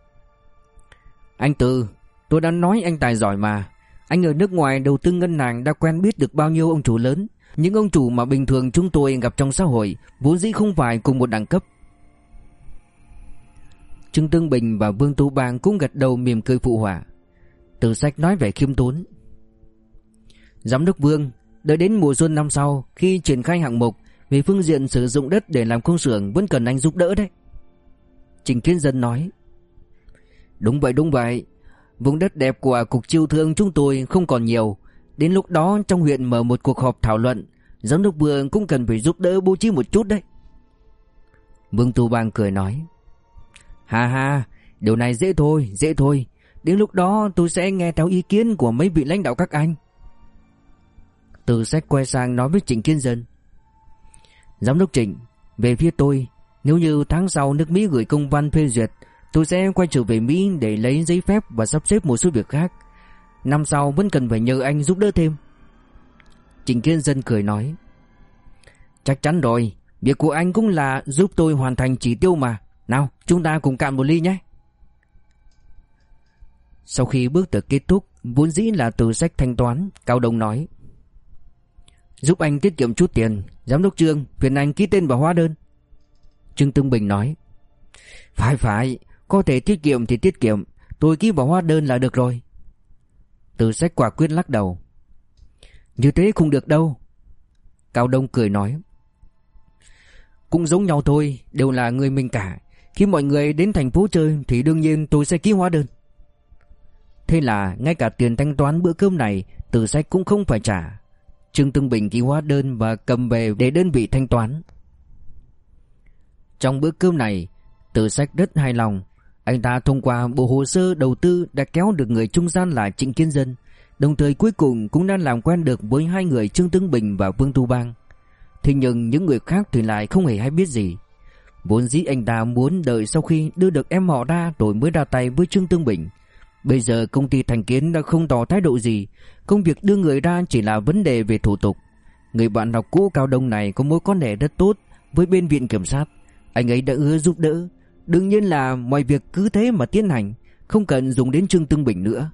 Anh Tư Tôi đã nói anh tài giỏi mà. Anh ở nước ngoài đầu tư ngân hàng đã quen biết được bao nhiêu ông chủ lớn. Những ông chủ mà bình thường chúng tôi gặp trong xã hội, Vốn dĩ không phải cùng một đẳng cấp. Trương Tương Bình và Vương Tu Bang cũng gật đầu mỉm cười phụ họa. Từ sách nói vẻ khiêm tốn. Giám đốc Vương, Đợi đến mùa xuân năm sau, Khi triển khai hạng mục Về phương diện sử dụng đất để làm công xưởng Vẫn cần anh giúp đỡ đấy. Trình Kiến Dân nói. Đúng vậy đúng vậy. Vùng đất đẹp của cục chiêu thương chúng tôi không còn nhiều Đến lúc đó trong huyện mở một cuộc họp thảo luận, Giám đốc vườn cũng cần phải giúp đỡ bố trí một chút đấy. Vương Tu Bang cười nói Hà hà Điều này dễ thôi dễ thôi. Đến lúc đó tôi sẽ nghe theo ý kiến của mấy vị lãnh đạo các anh. Từ sách quay sang nói với Trịnh Kiên Dân, Giám đốc Trịnh, Về phía tôi, Nếu như tháng sau nước Mỹ gửi công văn phê duyệt, Tôi sẽ quay trở về Mỹ để lấy giấy phép và sắp xếp một số việc khác. Năm sau vẫn cần phải nhờ anh giúp đỡ thêm. Trình Kiên Dân cười nói, Chắc chắn rồi, Việc của anh cũng là giúp tôi hoàn thành chỉ tiêu mà. Nào, chúng ta cùng cạn một ly nhé. Sau khi bước tới kết thúc, Vốn dĩ là từ sách thanh toán, Cao Đông nói, Giúp anh tiết kiệm chút tiền, Giám đốc Trương, phiền anh ký tên vào hóa đơn. Trương Tương Bình nói, Phải phải, có thể tiết kiệm thì tiết kiệm, Tôi ký vào hóa đơn là được rồi. Từ sách quả quyết lắc đầu. Như thế không được đâu. Cao Đông cười nói. Cũng giống nhau thôi, Đều là người mình cả. Khi mọi người đến thành phố chơi Thì đương nhiên tôi sẽ ký hóa đơn. Thế là ngay cả tiền thanh toán bữa cơm này, Từ sách cũng không phải trả. Trương Tương Bình ký hóa đơn Và cầm về để đơn vị thanh toán. Trong bữa cơm này, Từ sách rất hài lòng. Anh ta thông qua bộ hồ sơ đầu tư Đã kéo được người trung gian là Trịnh Kiên Dân Đồng thời cuối cùng cũng đã làm quen được Với hai người Trương Tương Bình và Vương Tu Bang Thế nhưng những người khác thì lại không hề hay biết gì Vốn dĩ anh ta muốn đợi sau khi đưa được em họ ra rồi mới ra tay với Trương Tương Bình. Bây giờ công ty Thành Kiến đã không tỏ thái độ gì, công việc đưa người ra chỉ là vấn đề về thủ tục. Người bạn học cũ Cao Đông này có mối quan hệ rất tốt với bên viện kiểm sát, anh ấy đã hứa giúp đỡ. Đương nhiên là mọi việc cứ thế mà tiến hành, không cần dùng đến Trương Tương Bình nữa.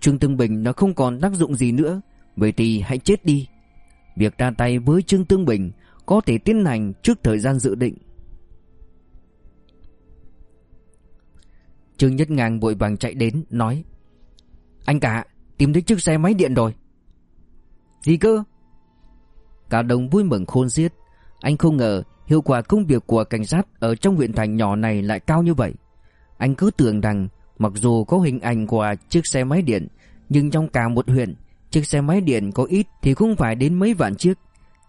Trương Tương Bình nó không còn tác dụng gì nữa, vậy thì hãy chết đi. Việc ra tay với Trương Tương Bình có thể tiến hành trước thời gian dự định. Trương Nhất Ngang vội vàng chạy đến nói Anh cả tìm thấy chiếc xe máy điện rồi Gì cơ Cả đồng vui mừng khôn xiết Anh không ngờ hiệu quả công việc của cảnh sát Ở trong huyện thành nhỏ này lại cao như vậy. Anh cứ tưởng rằng Mặc dù có hình ảnh của chiếc xe máy điện, Nhưng trong cả một huyện, Chiếc xe máy điện có ít thì cũng phải đến mấy vạn chiếc.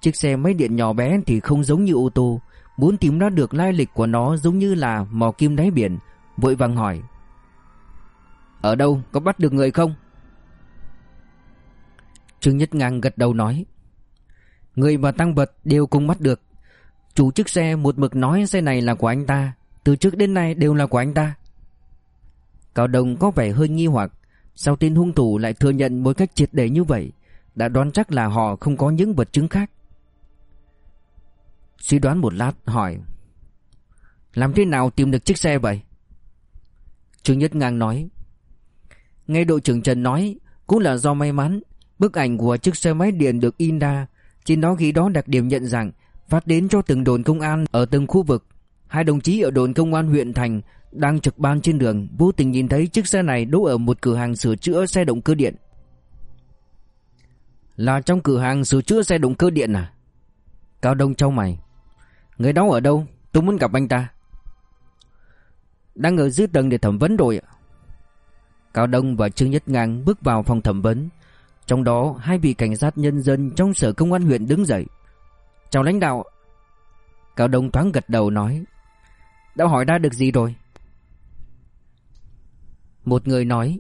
Chiếc xe máy điện nhỏ bé thì không giống như ô tô. Muốn tìm ra được lai lịch của nó giống như là mò kim đáy biển, Vội vàng hỏi. Ở đâu, có bắt được người không? Trương Nhất Ngang gật đầu nói. Người và tăng vật đều cùng bắt được. Chủ chiếc xe một mực nói xe này là của anh ta. Từ trước đến nay đều là của anh ta. Cao Đông có vẻ hơi nghi hoặc Sao tên hung thủ lại thừa nhận một cách triệt để như vậy, Đã đoán chắc là họ không có những vật chứng khác. Suy đoán một lát, hỏi, Làm thế nào tìm được chiếc xe vậy? Trương Nhất Ngang nói, Nghe đội trưởng Trần nói, Cũng là do may mắn, Bức ảnh của chiếc xe máy điện được in ra, Trên đó ghi đó đặc điểm nhận rằng Phát đến cho từng đồn công an ở từng khu vực. Hai đồng chí ở đồn công an huyện Thành Đang trực ban trên đường, Vô tình nhìn thấy chiếc xe này đỗ ở một cửa hàng sửa chữa xe động cơ điện. Là trong cửa hàng sửa chữa xe động cơ điện à? Cao Đông trao mày. Người đó ở đâu? Tôi muốn gặp anh ta. Đang ở dưới tầng để thẩm vấn rồi ạ. Cao Đông và Trương Nhất Ngang bước vào phòng thẩm vấn. Trong đó, hai vị cảnh sát nhân dân trong sở công an huyện đứng dậy. Chào lãnh đạo. Cao Đông thoáng gật đầu nói Đã hỏi ra được gì rồi? Một người nói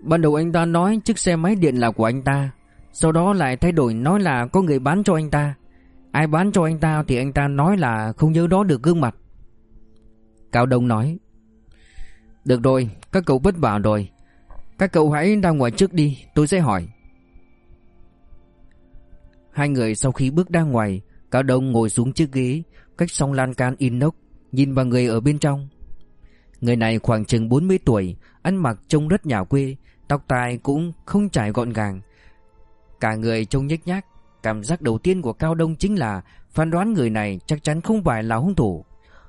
Ban đầu anh ta nói chiếc xe máy điện là của anh ta Sau đó lại thay đổi nói là có người bán cho anh ta. Ai bán cho anh ta thì anh ta nói là không nhớ đó được gương mặt. Cao Đông nói Được rồi, các cậu vất vả rồi. Các cậu hãy ra ngoài trước đi, tôi sẽ hỏi. Hai người sau khi bước ra ngoài Cao Đông ngồi xuống chiếc ghế Cách song lan can inox Nhìn vào người ở bên trong Người này khoảng chừng 40 tuổi Ăn mặc trông rất nhà quê Tóc tai cũng không trải gọn gàng Cả người trông nhếch nhác Cảm giác đầu tiên của Cao Đông chính là phán đoán người này chắc chắn không phải là hung thủ.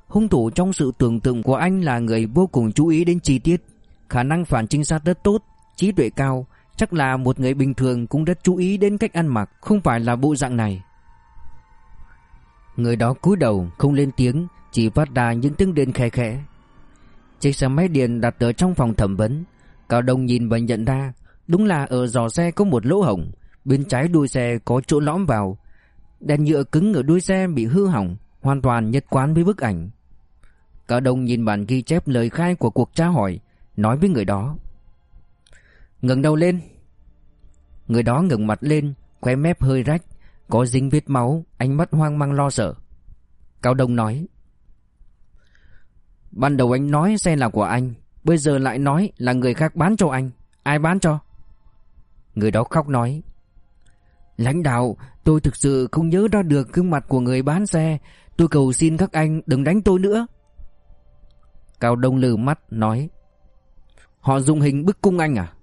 Hung thủ trong sự tưởng tượng của anh là người vô cùng chú ý đến chi tiết, khả năng phản trinh sát rất tốt, trí tuệ cao, chắc là một người bình thường cũng rất chú ý đến cách ăn mặc, không phải là bộ dạng này. Người đó cúi đầu không lên tiếng, chỉ phát ra những tiếng đền khẽ khẽ. Chiếc xe máy điện đặt ở trong phòng thẩm vấn, Cao Đông nhìn và nhận ra, đúng là ở giò xe có một lỗ hổng, Bên trái đuôi xe có chỗ lõm vào. Đèn nhựa cứng ở đuôi xe bị hư hỏng Hoàn toàn nhất quán với bức ảnh. Cao Đông nhìn bản ghi chép lời khai của cuộc tra hỏi Nói với người đó ngẩng đầu lên Người đó ngẩng mặt lên Khóe mép hơi rách Có dính vết máu Ánh mắt hoang mang lo sợ Cao Đông nói Ban đầu anh nói xe là của anh Bây giờ lại nói là người khác bán cho anh Ai bán cho Người đó khóc nói Lãnh đạo, tôi thực sự không nhớ ra được gương mặt của người bán xe. Tôi cầu xin các anh đừng đánh tôi nữa. Cao Đông lừ mắt nói. Họ dùng hình bức cung anh à?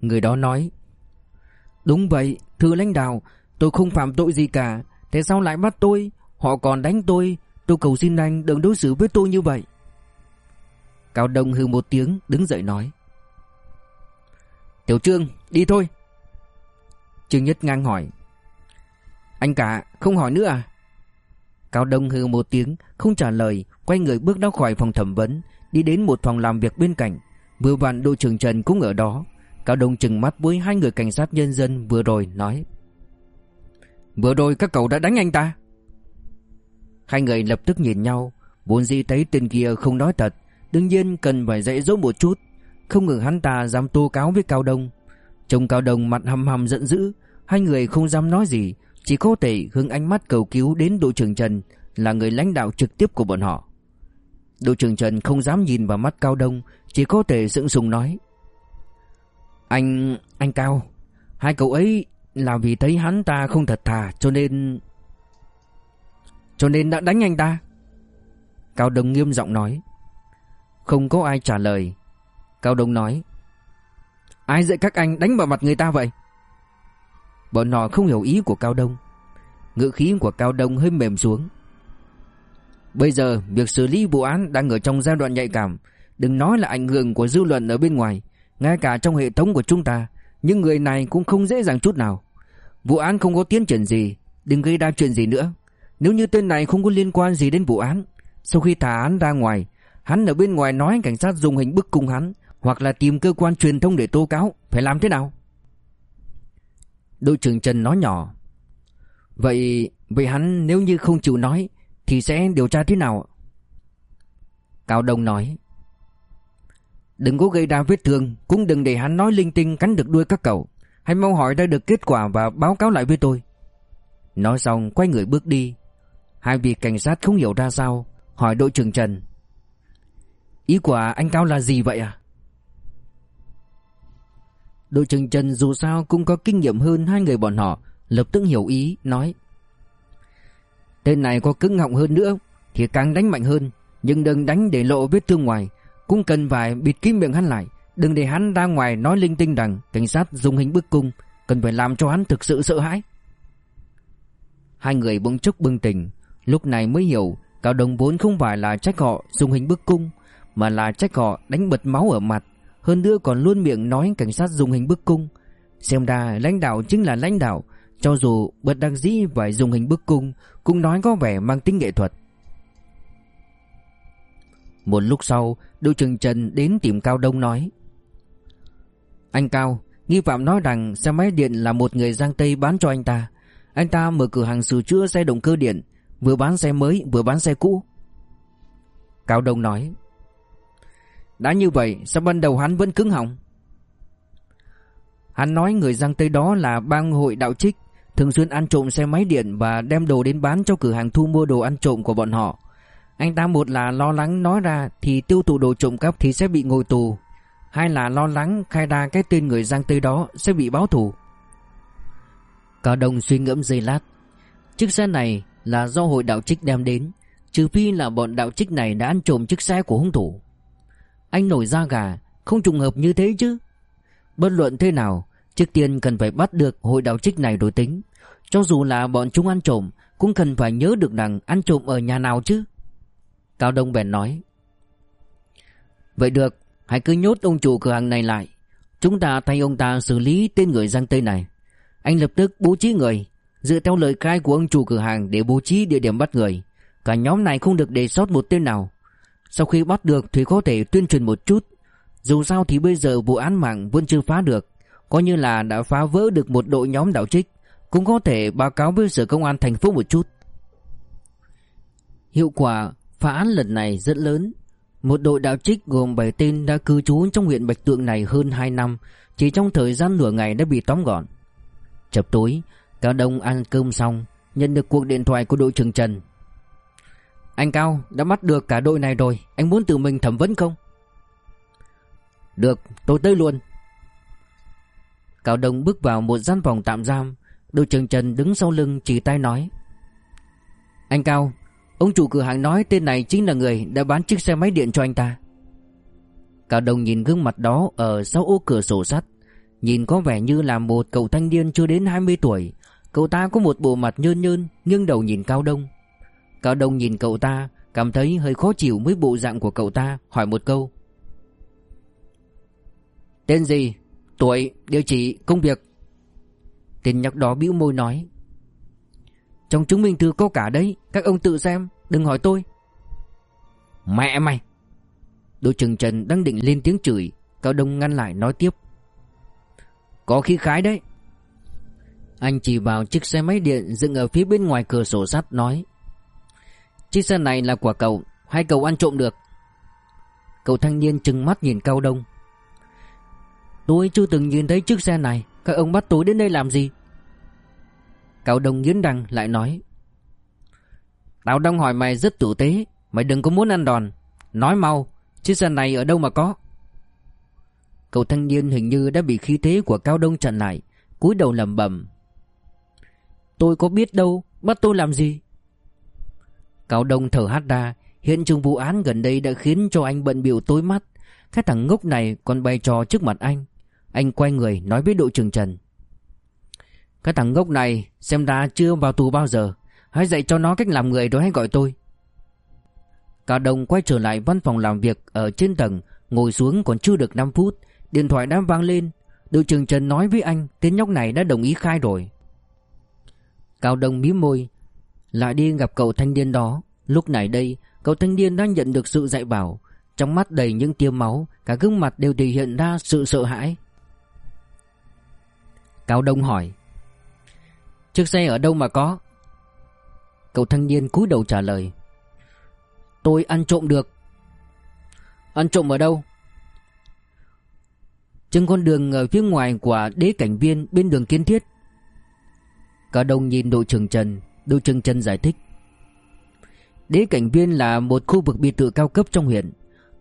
Người đó nói. Đúng vậy, thưa lãnh đạo, tôi không phạm tội gì cả. Thế sao lại bắt tôi? Họ còn đánh tôi. Tôi cầu xin anh đừng đối xử với tôi như vậy. Cao Đông hừ một tiếng đứng dậy nói. Tiểu Trương, đi thôi. Trương Nhất ngang hỏi Anh cả không hỏi nữa à Cao Đông hừ một tiếng Không trả lời Quay người bước ra khỏi phòng thẩm vấn Đi đến một phòng làm việc bên cạnh Vừa vặn đội trưởng Trần cũng ở đó Cao Đông chừng mắt với hai người cảnh sát nhân dân vừa rồi, nói, Vừa rồi các cậu đã đánh anh ta. Hai người lập tức nhìn nhau, Vốn dĩ thấy tên kia không nói thật, Đương nhiên cần phải dạy dỗ một chút, Không ngừng hắn ta dám tố cáo với Cao Đông. Trông Cao Đông mặt hầm hầm giận dữ, Hai người không dám nói gì, Chỉ có thể hướng ánh mắt cầu cứu đến đội trưởng Trần, Là người lãnh đạo trực tiếp của bọn họ. Đội trưởng Trần không dám nhìn vào mắt Cao Đông, Chỉ có thể sững sùng nói anh... anh Cao, Hai cậu ấy là vì thấy hắn ta không thật thà, cho nên... Cho nên đã đánh anh ta. Cao Đông nghiêm giọng nói. Không có ai trả lời. Cao Đông nói. Ai dạy các anh đánh vào mặt người ta vậy? Bọn họ không hiểu ý của Cao Đông. Ngữ khí của Cao Đông hơi mềm xuống. Bây giờ, việc xử lý vụ án đang ở trong giai đoạn nhạy cảm. Đừng nói là ảnh hưởng của dư luận ở bên ngoài. Ngay cả trong hệ thống của chúng ta, những người này cũng không dễ dàng chút nào. Vụ án không có tiến triển gì, Đừng gây ra chuyện gì nữa. Nếu như tên này không có liên quan gì đến vụ án, Sau khi thả án ra ngoài, Hắn ở bên ngoài nói cảnh sát dùng hình bức cung hắn, Hoặc là tìm cơ quan truyền thông để tố cáo, Phải làm thế nào? Đội trưởng Trần nói nhỏ. Vậy Vậy hắn nếu như không chịu nói, Thì sẽ điều tra thế nào Cao Đông nói. Đừng có gây ra vết thương, Cũng đừng để hắn nói linh tinh cắn được đuôi các cậu. Hãy mau hỏi ra được kết quả và báo cáo lại với tôi. Nói xong, quay người bước đi. Hai vị cảnh sát không hiểu ra sao, Hỏi đội trưởng Trần. Ý của anh Cao là gì vậy à Đội trưởng Trần dù sao cũng có kinh nghiệm hơn hai người bọn họ, Lập tức hiểu ý, nói. Tên này có cứng họng hơn nữa, Thì càng đánh mạnh hơn, Nhưng đừng đánh để lộ vết thương ngoài. Cũng cần phải bịt kín miệng hắn lại. Đừng để hắn ra ngoài nói linh tinh rằng Cảnh sát dùng hình bức cung, Cần phải làm cho hắn thực sự sợ hãi. Hai người bỗng chốc bừng tỉnh. Lúc này mới hiểu, Cao Đồng vốn không phải là trách họ dùng hình bức cung, Mà là trách họ đánh bật máu ở mặt. Hơn nữa còn luôn miệng nói cảnh sát dùng hình bức cung. Xem ra lãnh đạo chính là lãnh đạo, Cho dù bất đắc dĩ phải dùng hình bức cung, Cũng nói có vẻ mang tính nghệ thuật. Một lúc sau Đội trưởng Trần đến tìm Cao Đông nói. Anh Cao, Nghi phạm nói rằng xe máy điện là một người Giang Tây bán cho anh ta. Anh ta mở cửa hàng sửa chữa xe động cơ điện, Vừa bán xe mới, vừa bán xe cũ. Cao Đông nói. Đã như vậy, sao ban đầu hắn vẫn cứng họng? Hắn nói người Giang Tây đó là bang hội đạo trích, Thường xuyên ăn trộm xe máy điện Và đem đồ đến bán cho cửa hàng thu mua đồ ăn trộm của bọn họ. Anh ta một là lo lắng nói ra Thì tiêu thụ đồ trộm cắp thì sẽ bị ngồi tù. Hai là lo lắng khai ra cái tên người Giang Tây đó Sẽ bị báo thù. Cao Đông suy ngẫm giây lát. Chiếc xe này là do hội đạo trích đem đến, Trừ phi là bọn đạo trích này đã ăn trộm chiếc xe của hung thủ. Anh nổi da gà, Không trùng hợp như thế chứ. Bất luận thế nào, Trước tiên cần phải bắt được hội đạo trích này đối tính. Cho dù là bọn chúng ăn trộm, Cũng cần phải nhớ được rằng ăn trộm ở nhà nào chứ. Cao Đông bèn nói, Vậy được, Hãy cứ nhốt ông chủ cửa hàng này lại. Chúng ta thay ông ta xử lý tên người Giang Tây này. Anh lập tức bố trí người, Dựa theo lời khai của ông chủ cửa hàng Để bố trí địa điểm bắt người. Cả nhóm này không được để sót một tên nào. Sau khi bắt được thì có thể tuyên truyền một chút. Dù sao thì bây giờ vụ án mạng vẫn chưa phá được. Coi như là đã phá vỡ được một đội nhóm đạo trích, Cũng có thể báo cáo với sở công an thành phố một chút. Hiệu quả phá án lần này rất lớn. Một đội đạo trích gồm 7 tên đã cư trú trong huyện Bạch Tượng này hơn 2 năm, Chỉ trong thời gian nửa ngày đã bị tóm gọn. Chập tối Cao Đông ăn cơm xong, Nhận được cuộc điện thoại của đội trưởng Trần. Anh Cao đã bắt được cả đội này rồi, Anh muốn tự mình thẩm vấn không? Được, tôi tới luôn. Cao Đông bước vào một gian phòng tạm giam, Đội trưởng Trần đứng sau lưng chỉ tay nói. Anh Cao Ông chủ cửa hàng nói tên này chính là người Đã bán chiếc xe máy điện cho anh ta. Cao Đông nhìn gương mặt đó Ở sau ô cửa sổ sắt Nhìn có vẻ như là một cậu thanh niên chưa đến 20 tuổi. Cậu ta có một bộ mặt nhơn nhơn Nghiêng đầu nhìn Cao Đông. Cao Đông nhìn cậu ta Cảm thấy hơi khó chịu với bộ dạng của cậu ta Hỏi một câu. Tên gì? Tuổi, địa chỉ, công việc? Tên nhóc đó bĩu môi nói. Trong chứng minh thư có cả đấy Các ông tự xem Đừng hỏi tôi. Mẹ mày! Đội trưởng Trần đang định lên tiếng chửi Cao Đông ngăn lại nói tiếp. Có khí khái đấy. Anh chỉ vào chiếc xe máy điện dựng ở phía bên ngoài cửa sổ sắt nói Chiếc xe này là của cậu Hay cậu ăn trộm được? Cậu thanh niên trừng mắt nhìn Cao Đông. Tôi chưa từng nhìn thấy chiếc xe này Các ông bắt tôi đến đây làm gì Cao Đông nghiến răng lại nói Tào Đông hỏi mày rất tử tế, Mày đừng có muốn ăn đòn. Nói mau, Chiếc xe này ở đâu mà có? Cậu thanh niên hình như đã bị khí thế của Cao Đông chặn lại, cúi đầu lẩm bẩm, Tôi có biết đâu, Bắt tôi làm gì? Cao Đông thở hắt ra, Hiện trường vụ án gần đây đã khiến cho anh bận biểu tối mắt. Cái thằng ngốc này còn bày trò trước mặt anh. Anh quay người nói với đội trưởng Trần cái thằng ngốc này xem ra chưa vào tù bao giờ. Hãy dạy cho nó cách làm người rồi hãy gọi tôi. Cao Đông quay trở lại văn phòng làm việc ở trên tầng, Ngồi xuống còn chưa được 5 phút, Điện thoại đã vang lên. Đội trưởng Trần nói với anh, Tên nhóc này đã đồng ý khai rồi. Cao Đông mím môi, Lại đi gặp cậu thanh niên đó. Lúc này đây, Cậu thanh niên đã nhận được sự dạy bảo. Trong mắt đầy những tia máu, Cả gương mặt đều thể hiện ra sự sợ hãi. Cao Đông hỏi Chiếc xe ở đâu mà có? Cậu thanh niên cúi đầu trả lời. Tôi ăn trộm được. Ăn trộm ở đâu? Trên con đường ở phía ngoài của đế cảnh viên bên đường kiến thiết. Cả Đông nhìn đội trưởng Trần, Đội trưởng Trần giải thích. Đế cảnh viên là một khu vực biệt thự cao cấp trong huyện.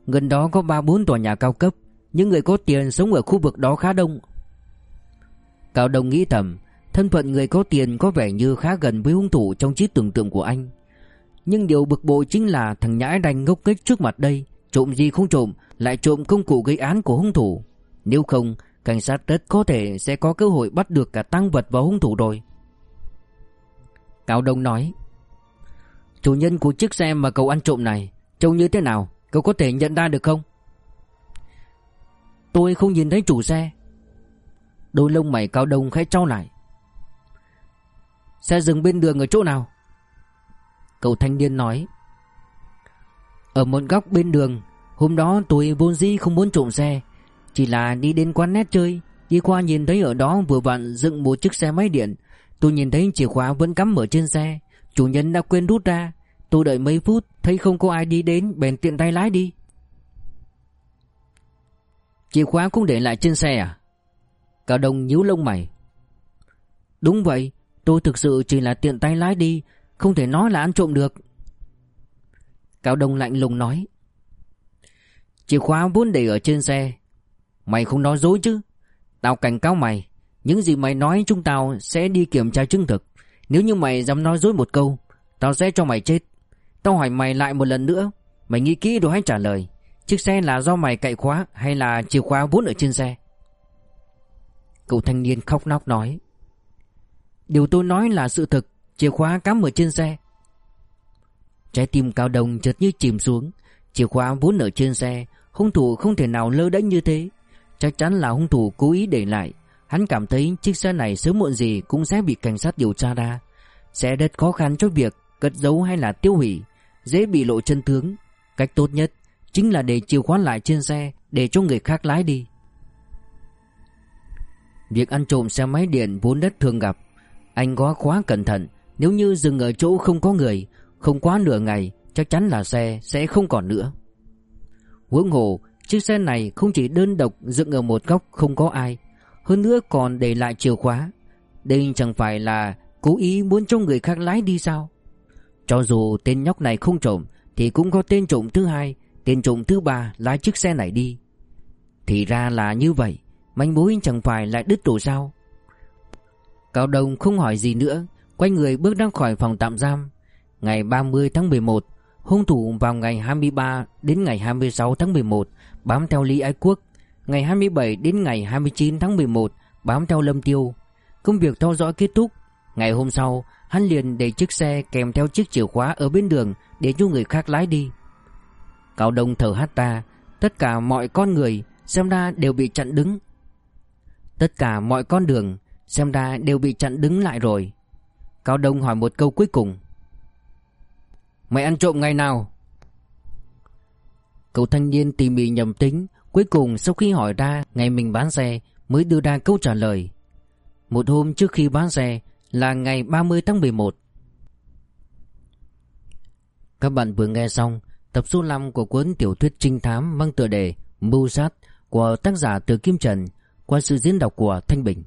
Gần đó có 3-4 tòa nhà cao cấp. Những người có tiền sống ở khu vực đó khá đông. Cao Đông nghĩ thầm Thân phận người có tiền có vẻ như khá gần với hung thủ trong trí tưởng tượng của anh. Nhưng điều bực bội chính là thằng nhãi đành ngốc nghếch trước mặt đây, Trộm gì không trộm, Lại trộm công cụ gây án của hung thủ. Nếu không, Cảnh sát rất có thể sẽ có cơ hội bắt được cả tăng vật và hung thủ rồi. Cao Đông nói, Chủ nhân của chiếc xe mà cậu ăn trộm này, Trông như thế nào? Cậu có thể nhận ra được không? Tôi không nhìn thấy chủ xe. Đôi lông mày cao đông khẽ trao lại. Xe dừng bên đường ở chỗ nào? Cậu thanh niên nói. Ở một góc bên đường, Hôm đó tôi vốn dĩ không muốn trộm xe. Chỉ là đi đến quán nét chơi Đi qua nhìn thấy ở đó vừa vặn dựng một chiếc xe máy điện. Tôi nhìn thấy chìa khóa vẫn cắm ở trên xe. Chủ nhân đã quên rút ra. Tôi đợi mấy phút, Thấy không có ai đi đến, Bèn tiện tay lái đi. Chìa khóa cũng để lại trên xe à? Cả đồng nhíu lông mày. Đúng vậy Tôi thực sự chỉ là tiện tay lái đi, Không thể nói là ăn trộm được. Cao Đông lạnh lùng nói, Chìa khóa vốn để ở trên xe. Mày không nói dối chứ? Tao cảnh cáo mày, Những gì mày nói chúng tao sẽ đi kiểm tra chứng thực. Nếu như mày dám nói dối một câu, Tao sẽ cho mày chết. Tao hỏi mày lại một lần nữa, Mày nghĩ kỹ rồi hãy trả lời. Chiếc xe là do mày cậy khóa Hay là chìa khóa vốn ở trên xe? Cậu thanh niên khóc nóc nói Điều tôi nói là sự thực Chìa khóa cắm ở trên xe. Trái tim cao đồng chợt như chìm xuống. Chìa khóa vốn ở trên xe, Hung thủ không thể nào lơ đễnh như thế. Chắc chắn là hung thủ cố ý để lại. Hắn cảm thấy chiếc xe này sớm muộn gì Cũng sẽ bị cảnh sát điều tra ra. Sẽ rất khó khăn cho việc cất giấu hay là tiêu hủy, Dễ bị lộ chân tướng. Cách tốt nhất Chính là để chìa khóa lại trên xe Để cho người khác lái đi. Việc ăn trộm xe máy điện vốn rất thường gặp. Anh có khóa cẩn thận, Nếu như dừng ở chỗ không có người, Không quá nửa ngày, Chắc chắn là xe sẽ không còn nữa. Huống hồ, Chiếc xe này không chỉ đơn độc dựng ở một góc không có ai, Hơn nữa còn để lại chìa khóa. Đây chẳng phải là cố ý muốn cho người khác lái đi sao? Cho dù tên nhóc này không trộm, Thì cũng có tên trộm thứ hai, Tên trộm thứ ba lái chiếc xe này đi. Thì ra là như vậy, Manh mối chẳng phải lại đứt rồi sao? Cao Đông không hỏi gì nữa, Quay người bước ra khỏi phòng tạm giam. Ngày 30 tháng 11 Hung thủ vào ngày 23 đến ngày 26 tháng 11 Bám theo Lý Ái Quốc. Ngày 27 đến ngày 29 tháng 11 Bám theo Lâm Tiêu. Công việc theo dõi kết thúc. Ngày hôm sau, Hắn liền để chiếc xe kèm theo chiếc chìa khóa ở bên đường Để cho người khác lái đi. Cao Đông thở hát ta Tất cả mọi con người Xem ra đều bị chặn đứng. Tất cả mọi con đường Xem ra đều bị chặn đứng lại rồi. Cao Đông hỏi một câu cuối cùng. Mày ăn trộm ngày nào? Cậu thanh niên tỉ mỉ nhầm tính, Cuối cùng sau khi hỏi ra, ngày mình bán xe, Mới đưa ra câu trả lời. Một hôm trước khi bán xe, Là ngày 30 tháng 11 Các bạn vừa nghe xong Tập số 5 của cuốn tiểu thuyết trinh thám mang tựa đề Mưu sát của tác giả Từ Kim Trần qua sự diễn đọc của Thanh Bình.